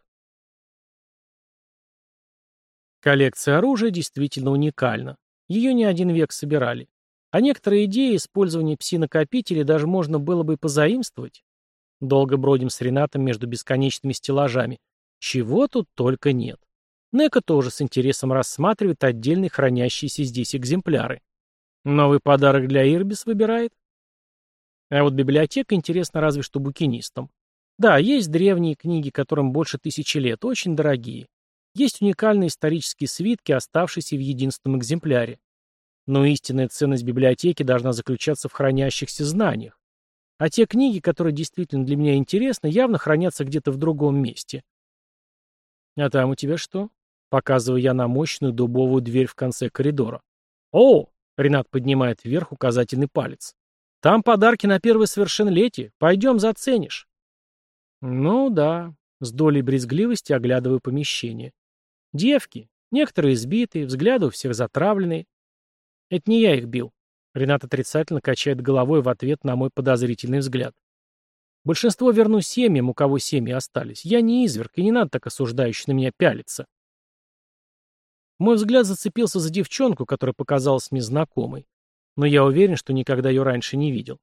Коллекция оружия действительно уникальна. Ее не один век собирали. А некоторые идеи использования пси-накопителей даже можно было бы позаимствовать. Долго бродим с Ренатом между бесконечными стеллажами. Чего тут только нет. Нека тоже с интересом рассматривает отдельные хранящиеся здесь экземпляры. Новый подарок для Ирбис выбирает. А вот библиотека интересна разве что букинистам. Да, есть древние книги, которым больше тысячи лет, очень дорогие. Есть уникальные исторические свитки, оставшиеся в единственном экземпляре. Но истинная ценность библиотеки должна заключаться в хранящихся знаниях. А те книги, которые действительно для меня интересны, явно хранятся где-то в другом месте. А там у тебя что? Показываю я на мощную дубовую дверь в конце коридора. О! Ренат поднимает вверх указательный палец. Там подарки на первое совершеннолетие. Пойдем заценишь. Ну да, с долей брезгливости оглядываю помещение. Девки, некоторые избитые, взгляды у всех затравленные. Это не я их бил. Ренат отрицательно качает головой в ответ на мой подозрительный взгляд. Большинство верну семьям, у кого семьи остались. Я не изверг, и не надо так осуждающе на меня пялиться. Мой взгляд зацепился за девчонку, которая показалась мне знакомой. Но я уверен, что никогда ее раньше не видел.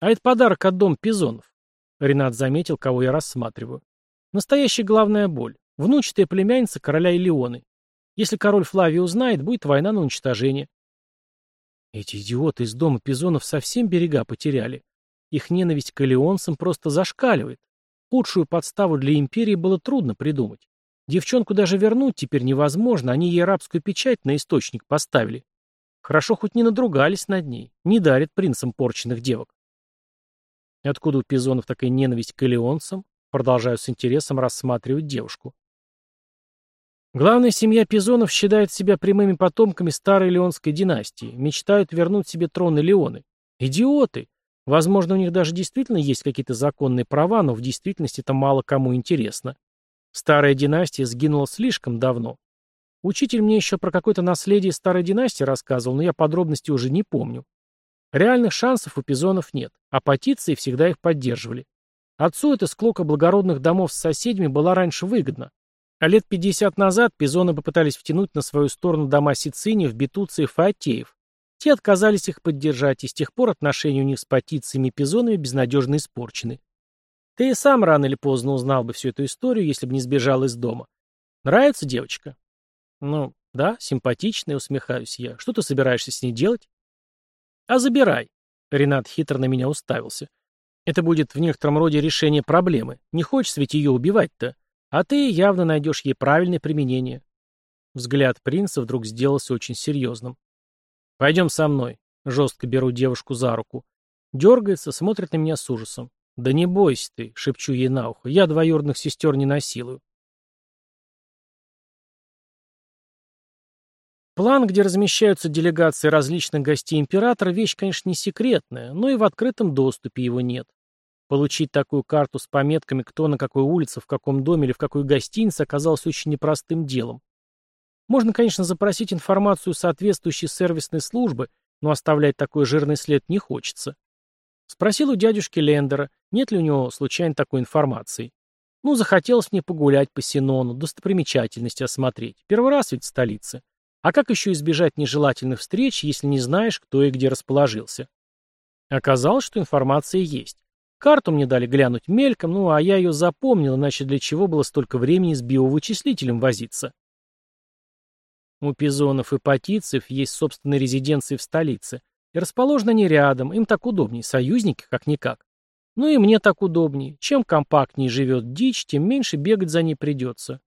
А это подарок от дом Пизонов. Ренат заметил, кого я рассматриваю. Настоящая главная боль. Внучатая племянница короля Илеоны. Если король Флавий узнает, будет война на уничтожение. Эти идиоты из дома Пизонов совсем берега потеряли. Их ненависть к элеонцам просто зашкаливает. Худшую подставу для империи было трудно придумать. Девчонку даже вернуть теперь невозможно, они ей арабскую печать на источник поставили. Хорошо хоть не надругались над ней, не дарят принцам порченных девок. Откуда у Пизонов такая ненависть к элеонцам? Продолжаю с интересом рассматривать девушку. Главная семья Пизонов считает себя прямыми потомками старой Леонской династии, мечтают вернуть себе трон Леоны. Идиоты! Возможно, у них даже действительно есть какие-то законные права, но в действительности это мало кому интересно. Старая династия сгинула слишком давно. Учитель мне еще про какое-то наследие старой династии рассказывал, но я подробности уже не помню. Реальных шансов у Пизонов нет, а патиции всегда их поддерживали. Отцу эта склока благородных домов с соседями была раньше выгодна. А лет 50 назад пизоны попытались втянуть на свою сторону дома Сициниев, Бетуциев и Атеев. Те отказались их поддержать, и с тех пор отношения у них с патициями и пизонами безнадежно испорчены. Ты и сам рано или поздно узнал бы всю эту историю, если бы не сбежал из дома. Нравится девочка? Ну, да, симпатичная, усмехаюсь я. Что ты собираешься с ней делать? А забирай. Ренат хитро на меня уставился. Это будет в некотором роде решение проблемы. Не хочешь ведь ее убивать-то? А ты явно найдешь ей правильное применение. Взгляд принца вдруг сделался очень серьезным. «Пойдем со мной». Жестко беру девушку за руку. Дергается, смотрит на меня с ужасом. «Да не бойся ты», — шепчу ей на ухо. «Я двоюродных сестер не насилую». План, где размещаются делегации различных гостей императора, вещь, конечно, не секретная, но и в открытом доступе его нет. Получить такую карту с пометками, кто на какой улице, в каком доме или в какой гостинице, оказалось очень непростым делом. Можно, конечно, запросить информацию соответствующей сервисной службы, но оставлять такой жирный след не хочется. Спросил у дядюшки Лендера, нет ли у него случайно такой информации. Ну, захотелось мне погулять по Синону, достопримечательности осмотреть. Первый раз ведь в столице. А как еще избежать нежелательных встреч, если не знаешь, кто и где расположился? Оказалось, что информация есть. Карту мне дали глянуть мельком, ну а я ее запомнил, иначе для чего было столько времени с биовычислителем возиться. У пизонов и патицев есть собственные резиденции в столице, и расположены они рядом, им так удобнее, союзники как-никак. Ну и мне так удобнее. Чем компактнее живет дичь, тем меньше бегать за ней придется.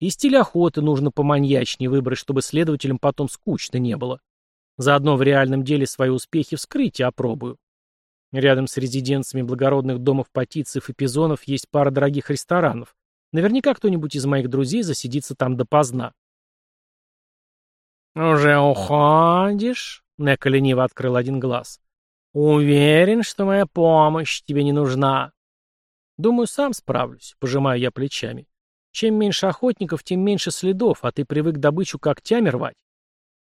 И стиль охоты нужно поманьячнее выбрать, чтобы следователям потом скучно не было. Заодно в реальном деле свои успехи вскрыть и опробую. Рядом с резиденциями благородных домов патицев и пизонов есть пара дорогих ресторанов. Наверняка кто-нибудь из моих друзей засидится там допоздна. «Уже уходишь?» — Нека лениво открыл один глаз. «Уверен, что моя помощь тебе не нужна». «Думаю, сам справлюсь», — пожимаю я плечами. «Чем меньше охотников, тем меньше следов, а ты привык добычу когтями рвать».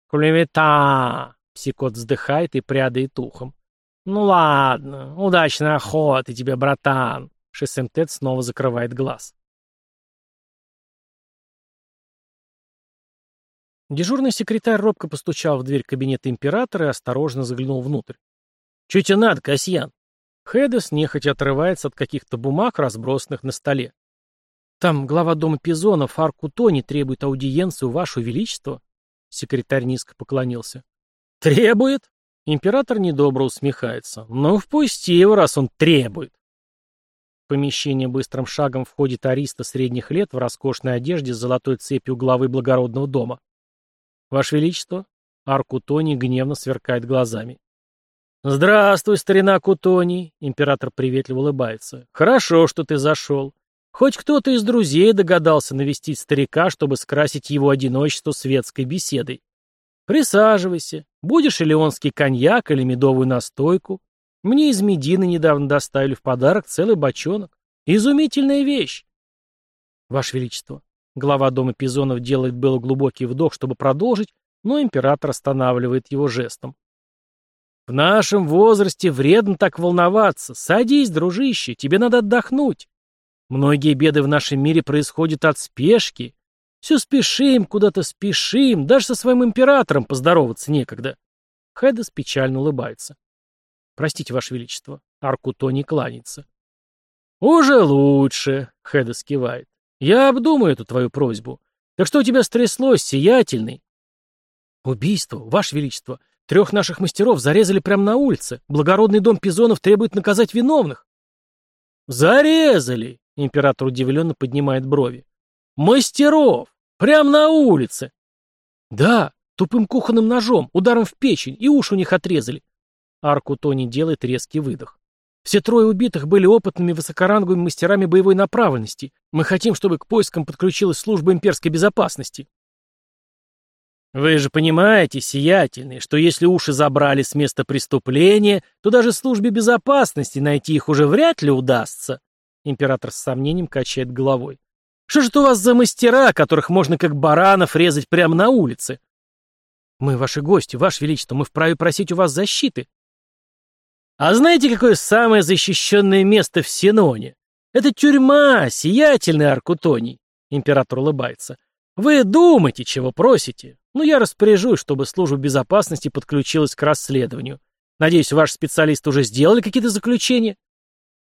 «Клевета!» — псикот вздыхает и прядает ухом. «Ну ладно, удачной охоты тебе, братан!» Шесемтет снова закрывает глаз. Дежурный секретарь робко постучал в дверь кабинета императора и осторожно заглянул внутрь. «Че тебе надо, Касьян?» Хедес нехотя отрывается от каких-то бумаг, разбросанных на столе. «Там глава дома Пизонов, Арку Тони, требует аудиенцию, Ваше Величество». Секретарь низко поклонился. «Требует?» Император недобро усмехается. «Ну, впусти его, раз он требует». В помещение быстрым шагом входит ариста средних лет в роскошной одежде с золотой цепью главы благородного дома. «Ваше Величество!» Арку Тони гневно сверкает глазами. «Здравствуй, старина Кутоний!» Император приветливо улыбается. «Хорошо, что ты зашел. Хоть кто-то из друзей догадался навестить старика, чтобы скрасить его одиночество светской беседой. Присаживайся. Будешь леонский коньяк или медовую настойку? Мне из Медины недавно доставили в подарок целый бочонок. Изумительная вещь. Ваше Величество, глава дома Пизонов делает было глубокий вдох, чтобы продолжить, но император останавливает его жестом. В нашем возрасте вредно так волноваться. Садись, дружище, тебе надо отдохнуть. Многие беды в нашем мире происходят от спешки. Все спешим, куда-то спешим, даже со своим императором поздороваться некогда. Хедес печально улыбается. Простите, Ваше Величество, Аркуто не кланяется. Уже лучше, Хедес кивает. Я обдумаю эту твою просьбу. Так что у тебя стряслось, сиятельный? Убийство, Ваше Величество. Трех наших мастеров зарезали прямо на улице. Благородный дом Пизонов требует наказать виновных. Зарезали! Император удивленно поднимает брови. Мастеров! Прямо на улице! Да, тупым кухонным ножом, ударом в печень, и уши у них отрезали. Арку Тони делает резкий выдох. Все трое убитых были опытными высокоранговыми мастерами боевой направленности. Мы хотим, чтобы к поискам подключилась служба имперской безопасности. Вы же понимаете, сиятельные, что если уши забрали с места преступления, то даже службе безопасности найти их уже вряд ли удастся. Император с сомнением качает головой. Что же это у вас за мастера, которых можно как баранов резать прямо на улице? Мы ваши гости, ваше величество, мы вправе просить у вас защиты. А знаете, какое самое защищенное место в Синоне? Это тюрьма, сиятельный Аркутоний. Император улыбается. Вы думаете, чего просите? Ну, я распоряжусь, чтобы служба безопасности подключилась к расследованию. Надеюсь, ваши специалисты уже сделали какие-то заключения?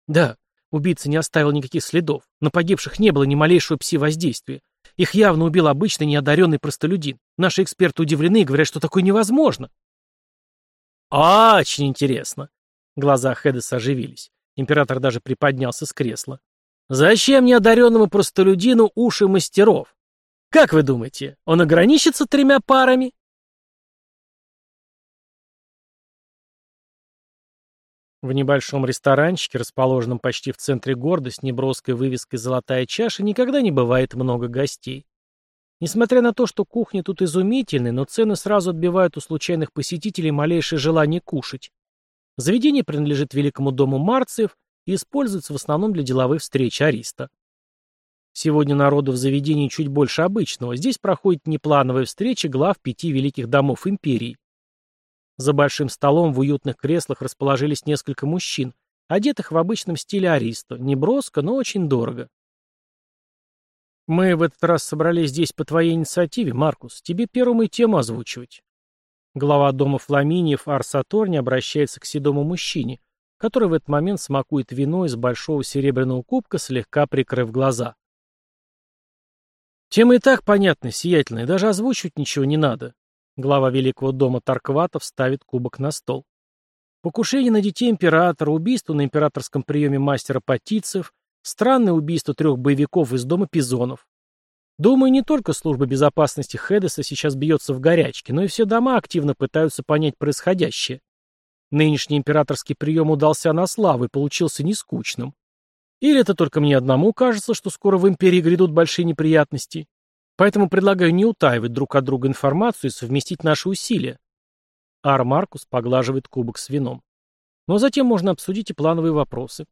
Да, убийца не оставил никаких следов. На погибших не было ни малейшего пси-воздействия. Их явно убил обычный неодаренный простолюдин. Наши эксперты удивлены и говорят, что такое невозможно. Очень интересно. Глаза Хедеса оживились. Император даже приподнялся с кресла. Зачем неодаренному простолюдину уши мастеров? Как вы думаете, он ограничится тремя парами? В небольшом ресторанчике, расположенном почти в центре города с неброской вывеской «Золотая чаша», никогда не бывает много гостей. Несмотря на то, что кухня тут изумительная, но цены сразу отбивают у случайных посетителей малейшее желание кушать. Заведение принадлежит великому дому Марциев и используется в основном для деловых встреч Ариста. Сегодня народу в заведении чуть больше обычного. Здесь проходит неплановая встреча глав пяти великих домов империи. За большим столом в уютных креслах расположились несколько мужчин, одетых в обычном стиле ариста, неброско, но очень дорого. «Мы в этот раз собрались здесь по твоей инициативе, Маркус. Тебе первому и тему озвучивать». Глава дома Фламиниев Арсаторни обращается к седому мужчине, который в этот момент смакует вино из большого серебряного кубка, слегка прикрыв глаза. Тема и так понятна, сиятельная, даже озвучивать ничего не надо. Глава Великого дома Таркватов ставит кубок на стол. Покушение на детей императора, убийство на императорском приеме мастера Патицев, странное убийство трех боевиков из дома Пизонов. Думаю, не только служба безопасности Хедеса сейчас бьется в горячке, но и все дома активно пытаются понять происходящее. Нынешний императорский прием удался на славу и получился нескучным. Или это только мне одному кажется, что скоро в империи грядут большие неприятности? Поэтому предлагаю не утаивать друг от друга информацию и совместить наши усилия. Ар Маркус поглаживает кубок с вином. Но затем можно обсудить и плановые вопросы.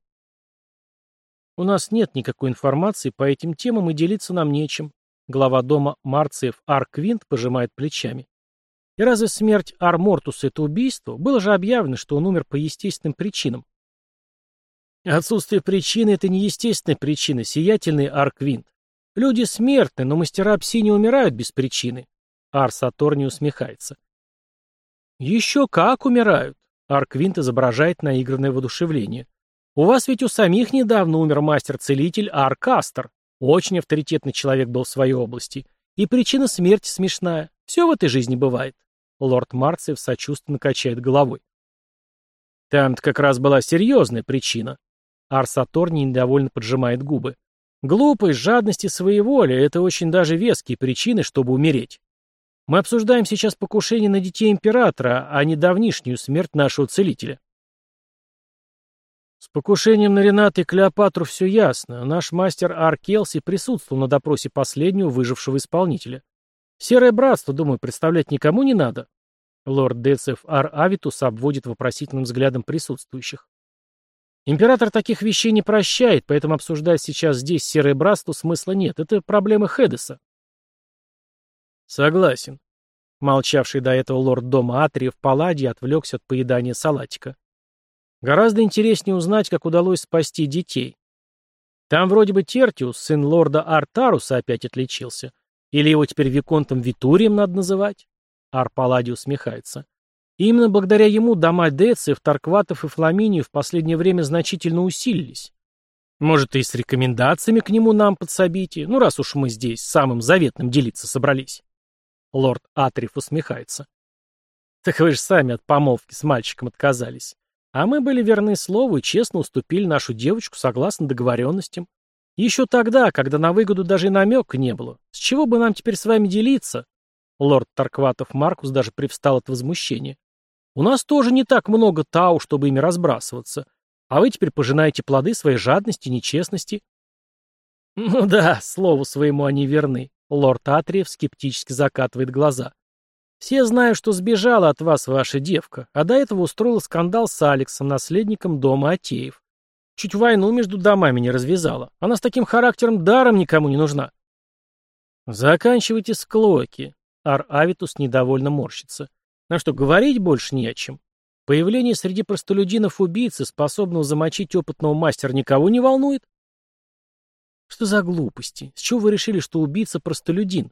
У нас нет никакой информации по этим темам и делиться нам нечем. Глава дома Марциев Ар Квинт пожимает плечами. И разве смерть Ар Мортуса — это убийство? Было же объявлено, что он умер по естественным причинам. Отсутствие причины — это не естественная причина, сиятельный Ар Квинт. Люди смертны, но мастера пси не умирают без причины. Ар Сатор не усмехается. Еще как умирают. Ар Квинт изображает наигранное воодушевление. У вас ведь у самих недавно умер мастер-целитель Ар Кастер. Очень авторитетный человек был в своей области. И причина смерти смешная. Все в этой жизни бывает. Лорд Марциев сочувственно качает головой. Там-то как раз была серьезная причина. Арсатор недовольно поджимает губы. Глупость, жадность и своеволие – это очень даже веские причины, чтобы умереть. Мы обсуждаем сейчас покушение на детей императора, а не давнишнюю смерть нашего целителя. С покушением на Рената и Клеопатру все ясно. Наш мастер Аркелси присутствовал на допросе последнего выжившего исполнителя. Серое братство, думаю, представлять никому не надо. Лорд Децев Ар Авитус обводит вопросительным взглядом присутствующих. Император таких вещей не прощает, поэтому обсуждать сейчас здесь серое братство смысла нет. Это проблемы Хедеса. Согласен. Молчавший до этого лорд дома Атрия в Палладе отвлекся от поедания салатика. Гораздо интереснее узнать, как удалось спасти детей. Там вроде бы Тертиус, сын лорда Артаруса, опять отличился. Или его теперь Виконтом Витурием надо называть? Ар Паллади усмехается. И именно благодаря ему дома Дециев, Таркватов и Фламинию в последнее время значительно усилились. Может, и с рекомендациями к нему нам подсобите, ну раз уж мы здесь самым заветным делиться собрались. Лорд Атриф усмехается. Так вы же сами от помолвки с мальчиком отказались. А мы были верны слову и честно уступили нашу девочку согласно договоренностям. Еще тогда, когда на выгоду даже и намека не было. С чего бы нам теперь с вами делиться? Лорд Таркватов Маркус даже привстал от возмущения. У нас тоже не так много тау, чтобы ими разбрасываться. А вы теперь пожинаете плоды своей жадности и нечестности. Ну да, слову своему они верны. Лорд Атриев скептически закатывает глаза. Все знают, что сбежала от вас ваша девка, а до этого устроила скандал с Алексом, наследником дома Атеев. Чуть войну между домами не развязала. Она с таким характером даром никому не нужна. Заканчивайте склоки. Ар Авитус недовольно морщится. Нам что, говорить больше не о чем? Появление среди простолюдинов убийцы, способного замочить опытного мастера, никого не волнует? Что за глупости? С чего вы решили, что убийца простолюдин?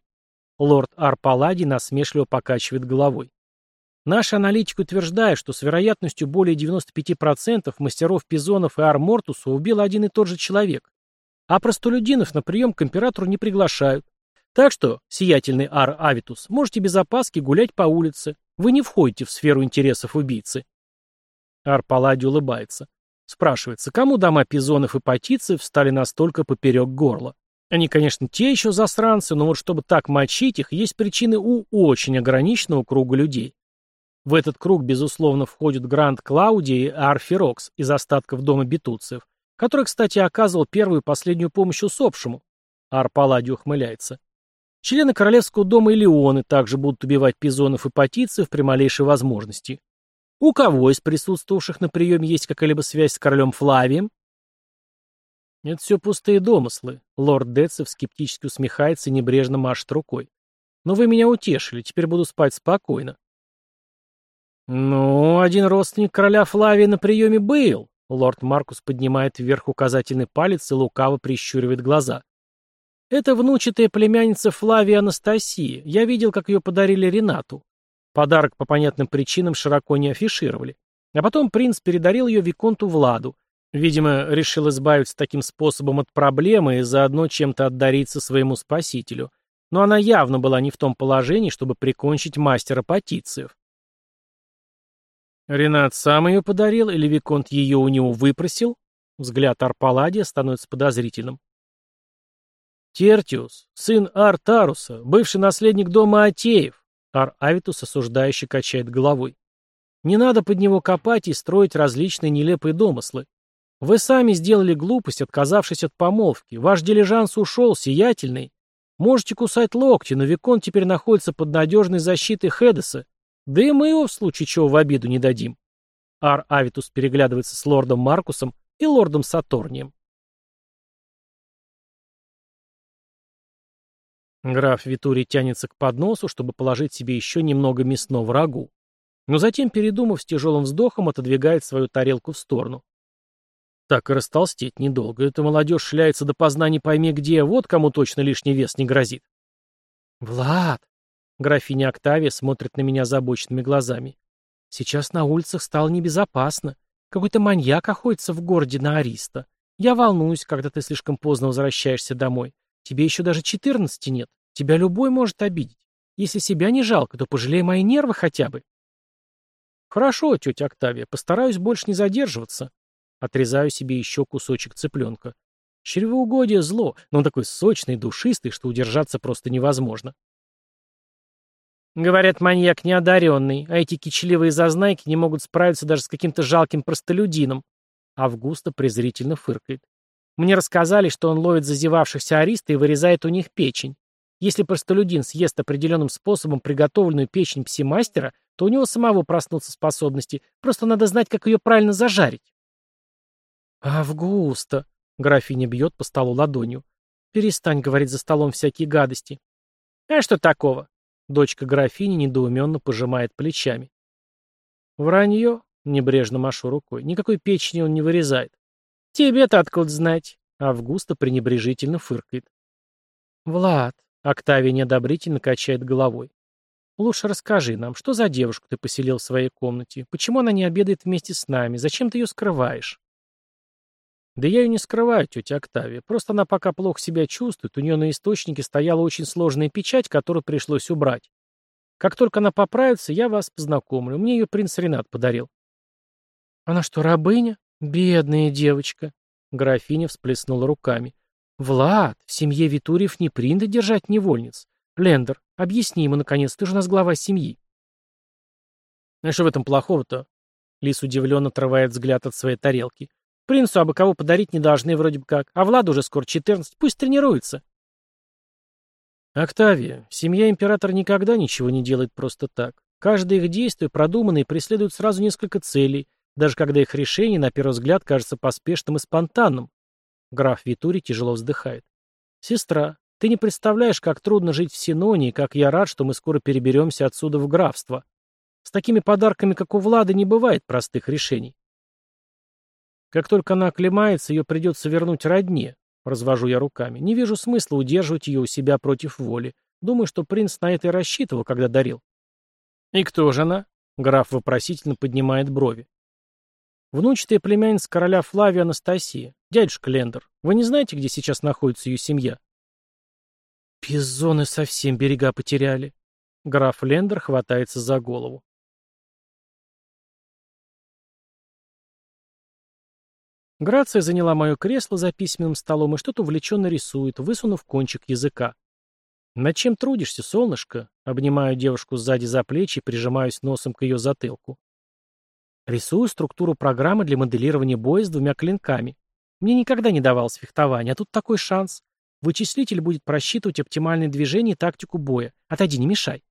Лорд Арпалади насмешливо покачивает головой. Наши аналитики утверждают, что с вероятностью более 95% мастеров Пизонов и Армортуса убил один и тот же человек. А простолюдинов на прием к императору не приглашают. Так что, сиятельный Ар Авитус, можете без опаски гулять по улице. Вы не входите в сферу интересов убийцы. Ар Паллади улыбается. Спрашивается, кому дома Пизонов и Патицы встали настолько поперек горла? Они, конечно, те еще засранцы, но вот чтобы так мочить их, есть причины у очень ограниченного круга людей. В этот круг, безусловно, входят Гранд Клаудия и Арфирокс из остатков дома Бетуциев, который, кстати, оказывал первую и последнюю помощь усопшему. Ар Паллади ухмыляется. Члены Королевского дома и Леоны также будут убивать пизонов и патицев при малейшей возможности. У кого из присутствовавших на приеме есть какая-либо связь с королем Флавием? Это все пустые домыслы. Лорд Децев скептически усмехается и небрежно машет рукой. Но вы меня утешили, теперь буду спать спокойно. Ну, один родственник короля Флавия на приеме был. Лорд Маркус поднимает вверх указательный палец и лукаво прищуривает глаза. Это внучатая племянница Флавия Анастасии. Я видел, как ее подарили Ренату. Подарок по понятным причинам широко не афишировали. А потом принц передарил ее Виконту Владу. Видимо, решил избавиться таким способом от проблемы и заодно чем-то отдариться своему спасителю. но она явно была не в том положении, чтобы прикончить мастера Патициев. Ренат сам ее подарил или Виконт ее у него выпросил? Взгляд Арпаладия становится подозрительным. Тертиус, сын Ар-Таруса, бывший наследник дома Атеев. Ар-Авитус осуждающе качает головой. Не надо под него копать и строить различные нелепые домыслы. Вы сами сделали глупость, отказавшись от помолвки. Ваш дилижанс ушел, сиятельный. Можете кусать локти, но Викон теперь находится под надежной защитой Хедеса. Да и мы его в случае чего в обиду не дадим. Ар Авитус переглядывается с лордом Маркусом и лордом Сатурнием. Граф Витурий тянется к подносу, чтобы положить себе еще немного мясного рагу. Но затем, передумав с тяжелым вздохом, отодвигает свою тарелку в сторону. Так и растолстеть недолго. Эта молодежь шляется до поздна не пойми где, вот кому точно лишний вес не грозит. «Влад!» Графиня Октавия смотрит на меня забоченными глазами. «Сейчас на улицах стало небезопасно. Какой-то маньяк охотится в городе на Ариста. Я волнуюсь, когда ты слишком поздно возвращаешься домой. Тебе еще даже четырнадцати нет. Тебя любой может обидеть. Если себя не жалко, то пожалей мои нервы хотя бы». «Хорошо, тетя Октавия, постараюсь больше не задерживаться». Отрезаю себе еще кусочек цыпленка. Чревоугодие зло, но он такой сочный, душистый, что удержаться просто невозможно. Говорят, маньяк неодаренный, а эти кичливые зазнайки не могут справиться даже с каким-то жалким простолюдином. Августа презрительно фыркает. Мне рассказали, что он ловит зазевавшихся ариста и вырезает у них печень. Если простолюдин съест определенным способом приготовленную печень псимастера, то у него самого проснутся способности, просто надо знать, как ее правильно зажарить. «Августа!» — графиня бьет по столу ладонью. «Перестань говорить за столом всякие гадости». «А что такого?» — дочка графини недоуменно пожимает плечами. «Вранье?» — небрежно машу рукой. «Никакой печени он не вырезает». «Тебе-то откуда знать?» — Августа пренебрежительно фыркает. «Влад!» — Октавия неодобрительно качает головой. «Лучше расскажи нам, что за девушку ты поселил в своей комнате? Почему она не обедает вместе с нами? Зачем ты ее скрываешь?» Да я ее не скрываю, тетя Октавия. Просто она пока плохо себя чувствует, у нее на источнике стояла очень сложная печать, которую пришлось убрать. Как только она поправится, я вас познакомлю. Мне ее принц Ренат подарил. Она что, рабыня? Бедная девочка. Графиня всплеснула руками. Влад, в семье Витуриев не принято держать невольниц. Лендер, объясни ему, наконец, ты же у нас глава семьи. А что в этом плохого-то? Лис удивленно отрывает взгляд от своей тарелки. Принцу абы кого подарить не должны вроде бы как, а Владу уже скоро 14, пусть тренируется. Октавия, семья императора никогда ничего не делает просто так. Каждое их действие продумано и преследует сразу несколько целей, даже когда их решение, на первый взгляд, кажется поспешным и спонтанным. Граф Витури тяжело вздыхает. «Сестра, ты не представляешь, как трудно жить в Синоне, и как я рад, что мы скоро переберемся отсюда в графство. С такими подарками, как у Влада, не бывает простых решений. Как только она оклемается, ее придется вернуть родне. Развожу я руками. Не вижу смысла удерживать ее у себя против воли. Думаю, что принц на это и рассчитывал, когда дарил. «И кто же она?» Граф вопросительно поднимает брови. Внучатая племянница короля Флавия Анастасия. Дядюшка Лендер, вы не знаете, где сейчас находится ее семья? Пизоны совсем берега потеряли. Граф Лендер хватается за голову. Грация заняла мое кресло за письменным столом и что-то увлеченно рисует, высунув кончик языка. «Над чем трудишься, солнышко?» Обнимаю девушку сзади за плечи и прижимаюсь носом к ее затылку. Рисую структуру программы для моделирования боя с двумя клинками. Мне никогда не давалось фехтование, а тут такой шанс. Вычислитель будет просчитывать оптимальные движения и тактику боя. Отойди, не мешай.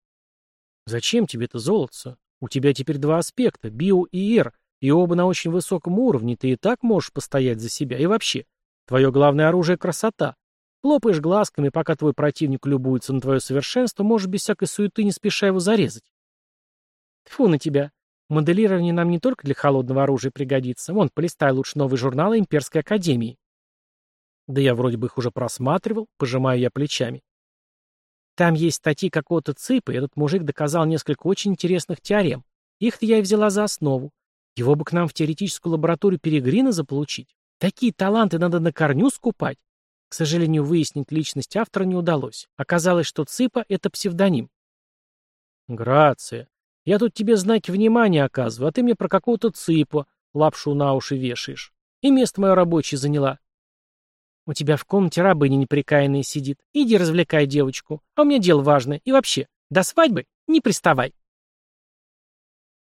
Зачем тебе это золотце? У тебя теперь два аспекта, био и ир, и оба на очень высоком уровне, ты и так можешь постоять за себя. И вообще, твое главное оружие — красота. Хлопаешь глазками, пока твой противник любуется на твое совершенство, можешь без всякой суеты не спеша его зарезать. Фу на тебя. Моделирование нам не только для холодного оружия пригодится. Вон, полистай лучше новые журналы Имперской Академии. Да я вроде бы их уже просматривал, пожимаю я плечами. Там есть статьи какого-то ЦИПа, и этот мужик доказал несколько очень интересных теорем. Их-то я и взяла за основу. Его бы к нам в теоретическую лабораторию Перегрина заполучить. Такие таланты надо на корню скупать. К сожалению, выяснить личность автора не удалось. Оказалось, что Цыпа — это псевдоним. «Грация, я тут тебе знаки внимания оказываю, а ты мне про какого-то Цыпа лапшу на уши вешаешь. И место мое рабочее заняла». «У тебя в комнате рабыня неприкаянная сидит. Иди развлекай девочку. А у меня дело важное. И вообще, до свадьбы не приставай».